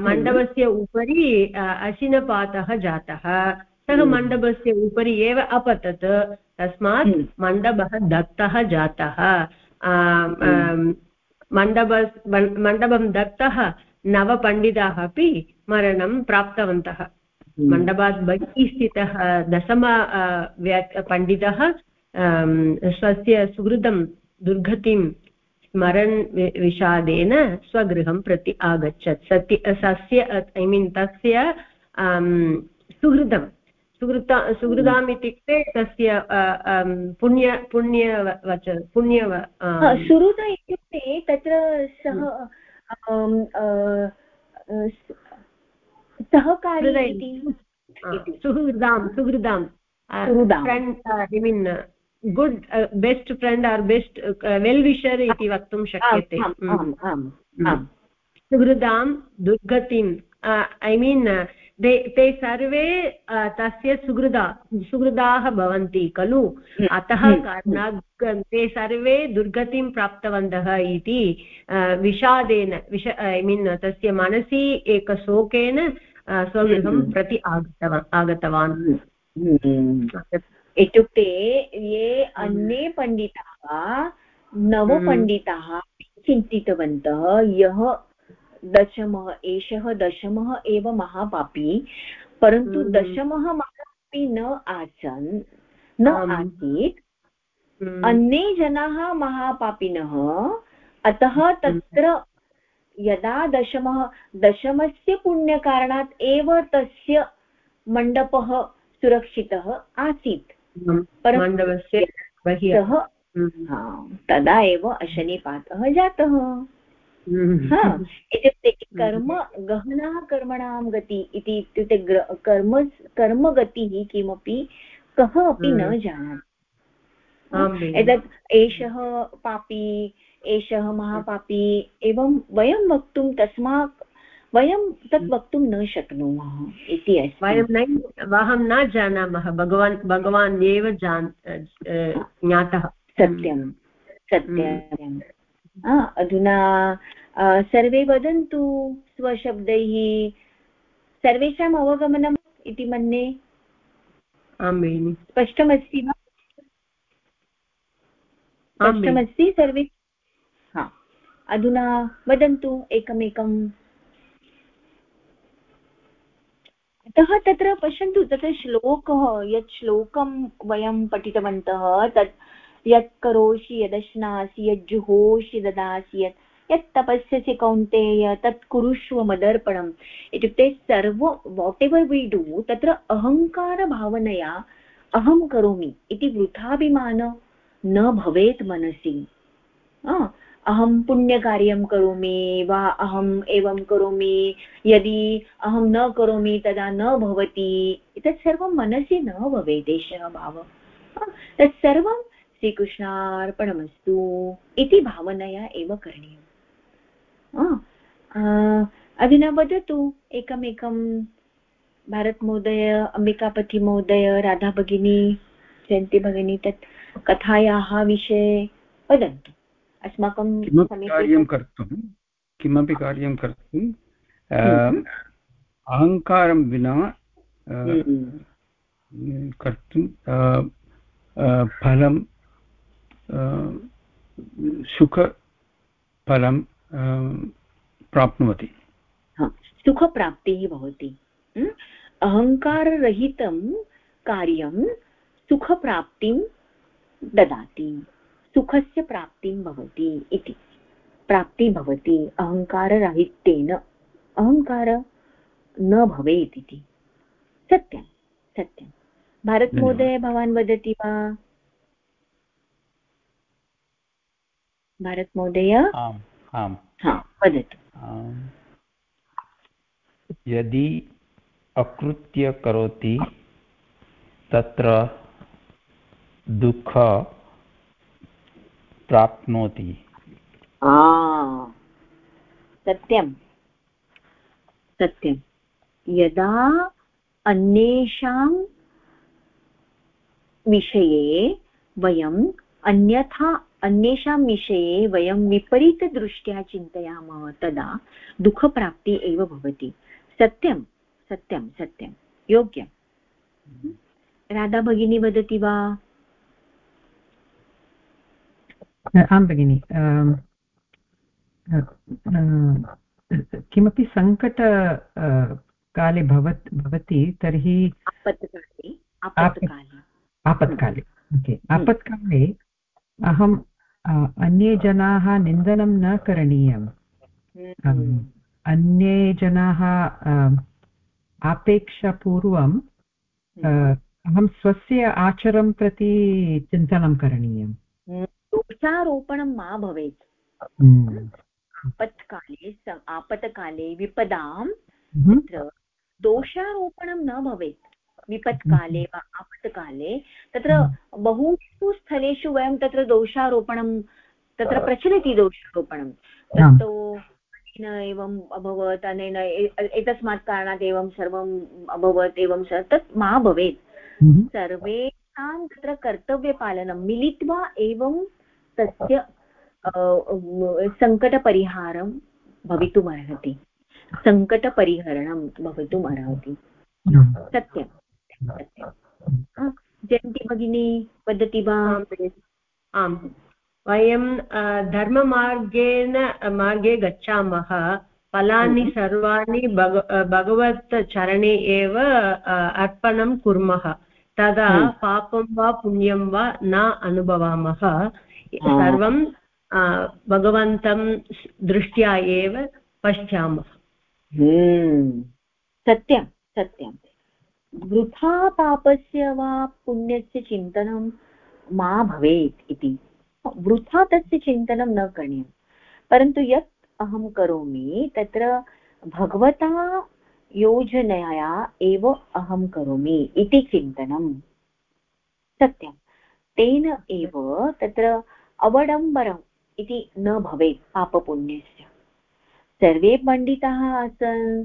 मण्डपस्य उपरि अशिनपातः जातः सः हम्म। मण्डपस्य उपरि एव अपतत् तस्मात् हम्म। मण्डपः दत्तः जातः मण्डप मण्डपं दत्तः नवपण्डिताः अपि मरणं प्राप्तवन्तः हम्म। मण्डपात् बहिः स्थितः दशम पण्डितः स्वस्य सुहृदं दुर्गतिं स्मरन् विषादेन स्वगृहं प्रति आगच्छत्। सत्य सस्य ऐ मीन् तस्य सुहृदं। सुहृत सुहृदाम् इत्युक्ते तस्य पुण्य पुण्यवच पुण्य सुहृद इत्युक्ते तत्र सः सहकारी सुहृदां सुहृदां। Friend I mean good best friend or best well wisher इति वक्तुं शक्यते। सुहृदां दुर्गतिं ऐ मीन् ते ते सर्वे तस्य सुहृदा सुहृदाः भवन्ति खलु। अतः कारणात् ते सर्वे दुर्गतिं प्राप्तवन्तः इति विषादेन विष ऐ मीन् तस्य मनसि एकशोकेन स्वगृहं प्रति आगतवान्। आगतवान् इत्युक्ते ये अन्ये पण्डिताः नवपण्डिताः चिन्तितवन्तः यः दशमः एषः दशमः एव महापापी परन्तु हम्म। दशमः महापापी न आसन् न आसीत्। हम्म। अन्ये जनाः महापापिनः अतः हम्म। तत्र यदा दशमः दशमस्य पुण्यकारणात् एव तस्य मण्डपः सुरक्षितः आसीत्। सः तदा एव अशनिपातः जातः। इत्युक्ते कर्म गहना कर्मणां गति इति इत्युक्ते कर्म कर्मगतिः किमपि कः अपि न जानाति। एतत् एषः पापी एषः महापापी एवं वयं वक्तुं तस्मात् वयं तत् वक्तुं न शक्नुमः इति अस्ति। वयं न अहं न जानामः भगवान् भगवान् एव जान् ज्ञातः। सत्यं सत्यं। अधुना सर्वे वदन्तु स्वशब्दैः सर्वेषाम् अवगमनम् इति मन्ये। आं भगिनि स्पष्टमस्ति वा? स्पष्टमस्ति सर्वे? हा. अधुना वदन्तु एकमेकम् अतः तत्र पश्यन्तु तत्र श्लोकः यत् श्लोकं वयं पठितवन्तः तत् यत् करोषि यदश्नासि यज्जुहोषि ददासि यत् यत् तपस्यसि कौन्तेय तत् कुरुष्व मदर्पणम्। इत्युक्ते सर्व वाट् एवर् वि डु तत्र अहङ्कारभावनया अहं करोमि इति वृथाभिमान न भवेत् मनसि। अहं पुण्यकार्यं करोमि वा अहम् एवं करोमि, यदि अहं न करोमि तदा न भवति। तत् सर्वं मनसि न भवेत् एषः भावः। तत् सर्वं श्रीकृष्णार्पणमस्तु इति भावनया एव करणीयम्। अधुना वदतु एकमेकं भारतमहोदय, अम्बिकापतिमहोदय राधा भगिनी जयन्ती भगिनी तत् कथायाः विषये वदन्तु। अस्माकं कार्यं कर्तुं किमपि कार्यं कर्तुं हम्म। अहङ्कारं विना हम्म। कर्तुं फलं सुखफलं प्राप्नोति। सुखप्राप्तिः भवति। अहङ्काररहितं कार्यं सुखप्राप्तिं ददाति। सुखस्य प्राप्तिं भवति इति। प्राप्तिः भवति अहङ्कारराहित्येन अहङ्कार न भवेत् इति सत्यं सत्यं। भारतमहोदय भवान् वदति वा? भारतमहोदय? वदतु। यदि अकृत्य करोति तत्र दुःख प्राप्नोति। सत्यं। सत्यं। यदा अन्येषां विषये वयम् अन्यथा, अन्येषां विषये वयं विपरीतदृष्ट्या चिन्तयामः, तदा दुःखप्राप्ति एव भवति। सत्यं सत्यं सत्यं। योग्यं राधा भगिनी वदति वा? आं भगिनि किमपि सङ्कट काले भवत् भवति तर्हि आपत्काले ओके। आपत्काले अहं अन्ये जनाः निन्दनं न करणीयम्। हम्म। अन्ये जनाः अपेक्षापूर्वं हम्म। अहं स्वस्य आचरं प्रति चिन्तनं करणीयम्। दोषारोपणं मा भवेत्। आपत्काले आपत्काले विपदां तत्र दोषारोपणं न भवेत्। विपत्काले वा आपत्काले तत्र बहुषु स्थलेषु वयं तत्र दोषारोपणं तत्र प्रचलति दोषारोपणं। तत्तु अनेन एवम् अभवत् अनेन एतस्मात् कारणात् एवं सर्वम् अभवत् एवं तत् मा भवेत्। सर्वेषां तत्र कर्तव्यपालनं मिलित्वा एवं तस्य सङ्कटपरिहारं भवितुमर्हति। सङ्कटपरिहरणं भवितुम् अर्हति सत्यं। सत्यं जयन्ती भगिनी वदति वा? आम्। वयं धर्ममार्गेण मार्गे गच्छामः। फलानि। सर्वाणि भग भगवत् चरणे एव अर्पणं कुर्मः। तदा हम्म। पापं वा पुण्यं वा न अनुभवामः। सर्वं भगवन्तं दृष्ट्या एव पश्यामः। हम्म। सत्यं सत्यं। वृथा पापस्य वा पुण्यस्य चिन्तनं मा भवेत् इति। वृथा तस्य चिन्तनं न करणीयं। परन्तु यत् अहं करोमि तत्र भगवता योजनया एव अहं करोमि इति चिन्तनं। सत्यं। तेन एव तत्र अवडम्बरम् इति न भवेत् पापपुण्यस्य। सर्वे पण्डिताः आसन्,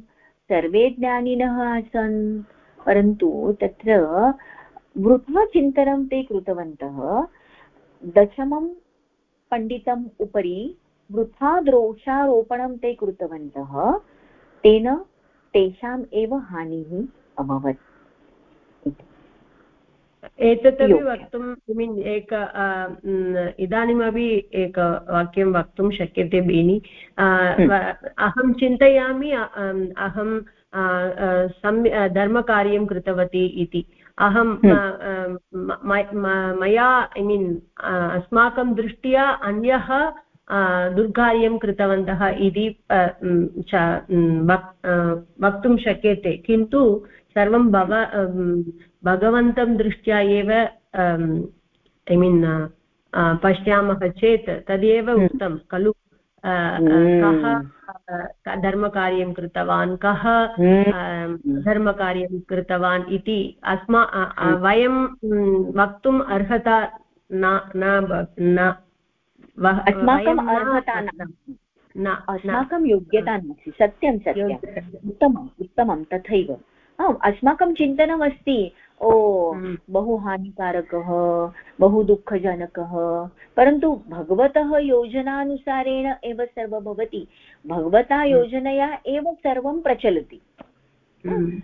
सर्वे ज्ञानिनः आसन्, परन्तु तत्र वृथा चिन्तनं ते कृतवन्तः। दशमं पण्डितम् उपरि वृथा दोषारोपणं ते कृतवन्तः। तेन तेषाम् एव हानिः अभवत्। एतदपि वक्तुं ऐ मीन् एक इदानीमपि एक वाक्यं वक्तुं शक्यते बेनि हम्म। अहं चिन्तयामि अहं धर्मकार्यं कृतवती इति अहं हम्म। मया ऐ मीन् अस्माकं दृष्ट्या अन्यः दुर्कार्यं कृतवन्तः इति वक्तुं शक्यते किन्तु सर्वं भव भगवन्तं दृष्ट्या एव ऐ मीन् पश्यामः चेत् तदेव हम्म। उक्तं खलु कः धर्मकार्यं कृतवान् कः हम्म। धर्मकार्यं कृतवान् इति अस्मा हम्म। वयं वक्तुम् अर्हता न अस्माकं योग्यता नास्ति सत्यं सत्यम् उत्तमम् उत्तमं तथैव अस्माकं चिन्तनमस्ति। ओ हम्म। बहु हानिकारकः बहु दुःखजनकः। परन्तु भगवतः योजनानुसारेण एव सर्वं भवति। भगवता हम्म। योजनया एव सर्वं प्रचलति। हम्म।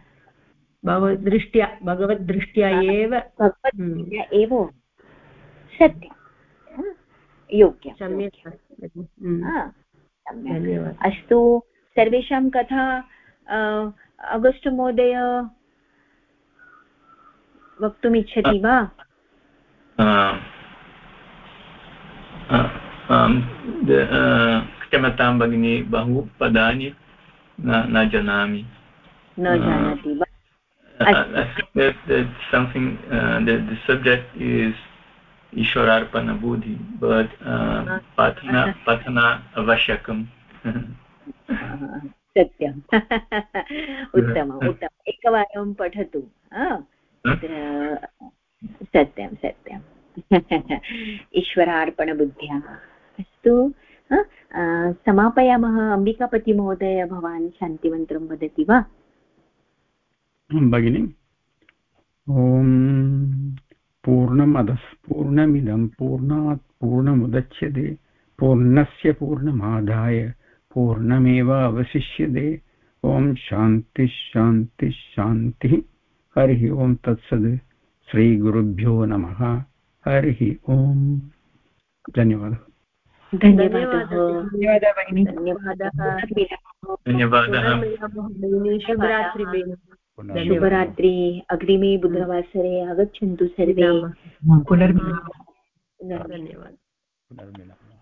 भगवद्दृष्ट्या भगवद्दृष्ट्या एव। भगवद्दृष्ट्या एव सत्यं। योग्यं सम्यक् अस्तु सर्वेषां कथा अगस्ट् महोदय वक्तुमिच्छति वा क्षमतां भगिनी बहु पदानि न जानामि न जानाति वा something uh, the, the subject is ishwararpana buddhi but uh, pathana pathana avashyakam सत्यम् <laughs> उत्तमम् उत्तमम्। एकवारं पठतु सत्यं सत्यम्। <laughs> ईश्वरार्पणबुद्ध्या। अस्तु समापयामः अम्बिकापतिमहोदय भवान् शान्तिमन्त्रं वदति वा? भगिनि ॐ पूर्णमदः पूर्णमिदं पूर्णात् पूर्णमुदच्यते पूर्णस्य पूर्णमादाय पूर्णमेव अवशिष्यते ॐ शान्तिः हरिः ओम् तत्सद् श्रीगुरुभ्यो नमः। हरिः ओम् धन्यवादः। शुभरात्रि अग्रिमे बुधवासरे आगच्छन्तु सर्वे। पुनर्मिलामः धन्यवादः।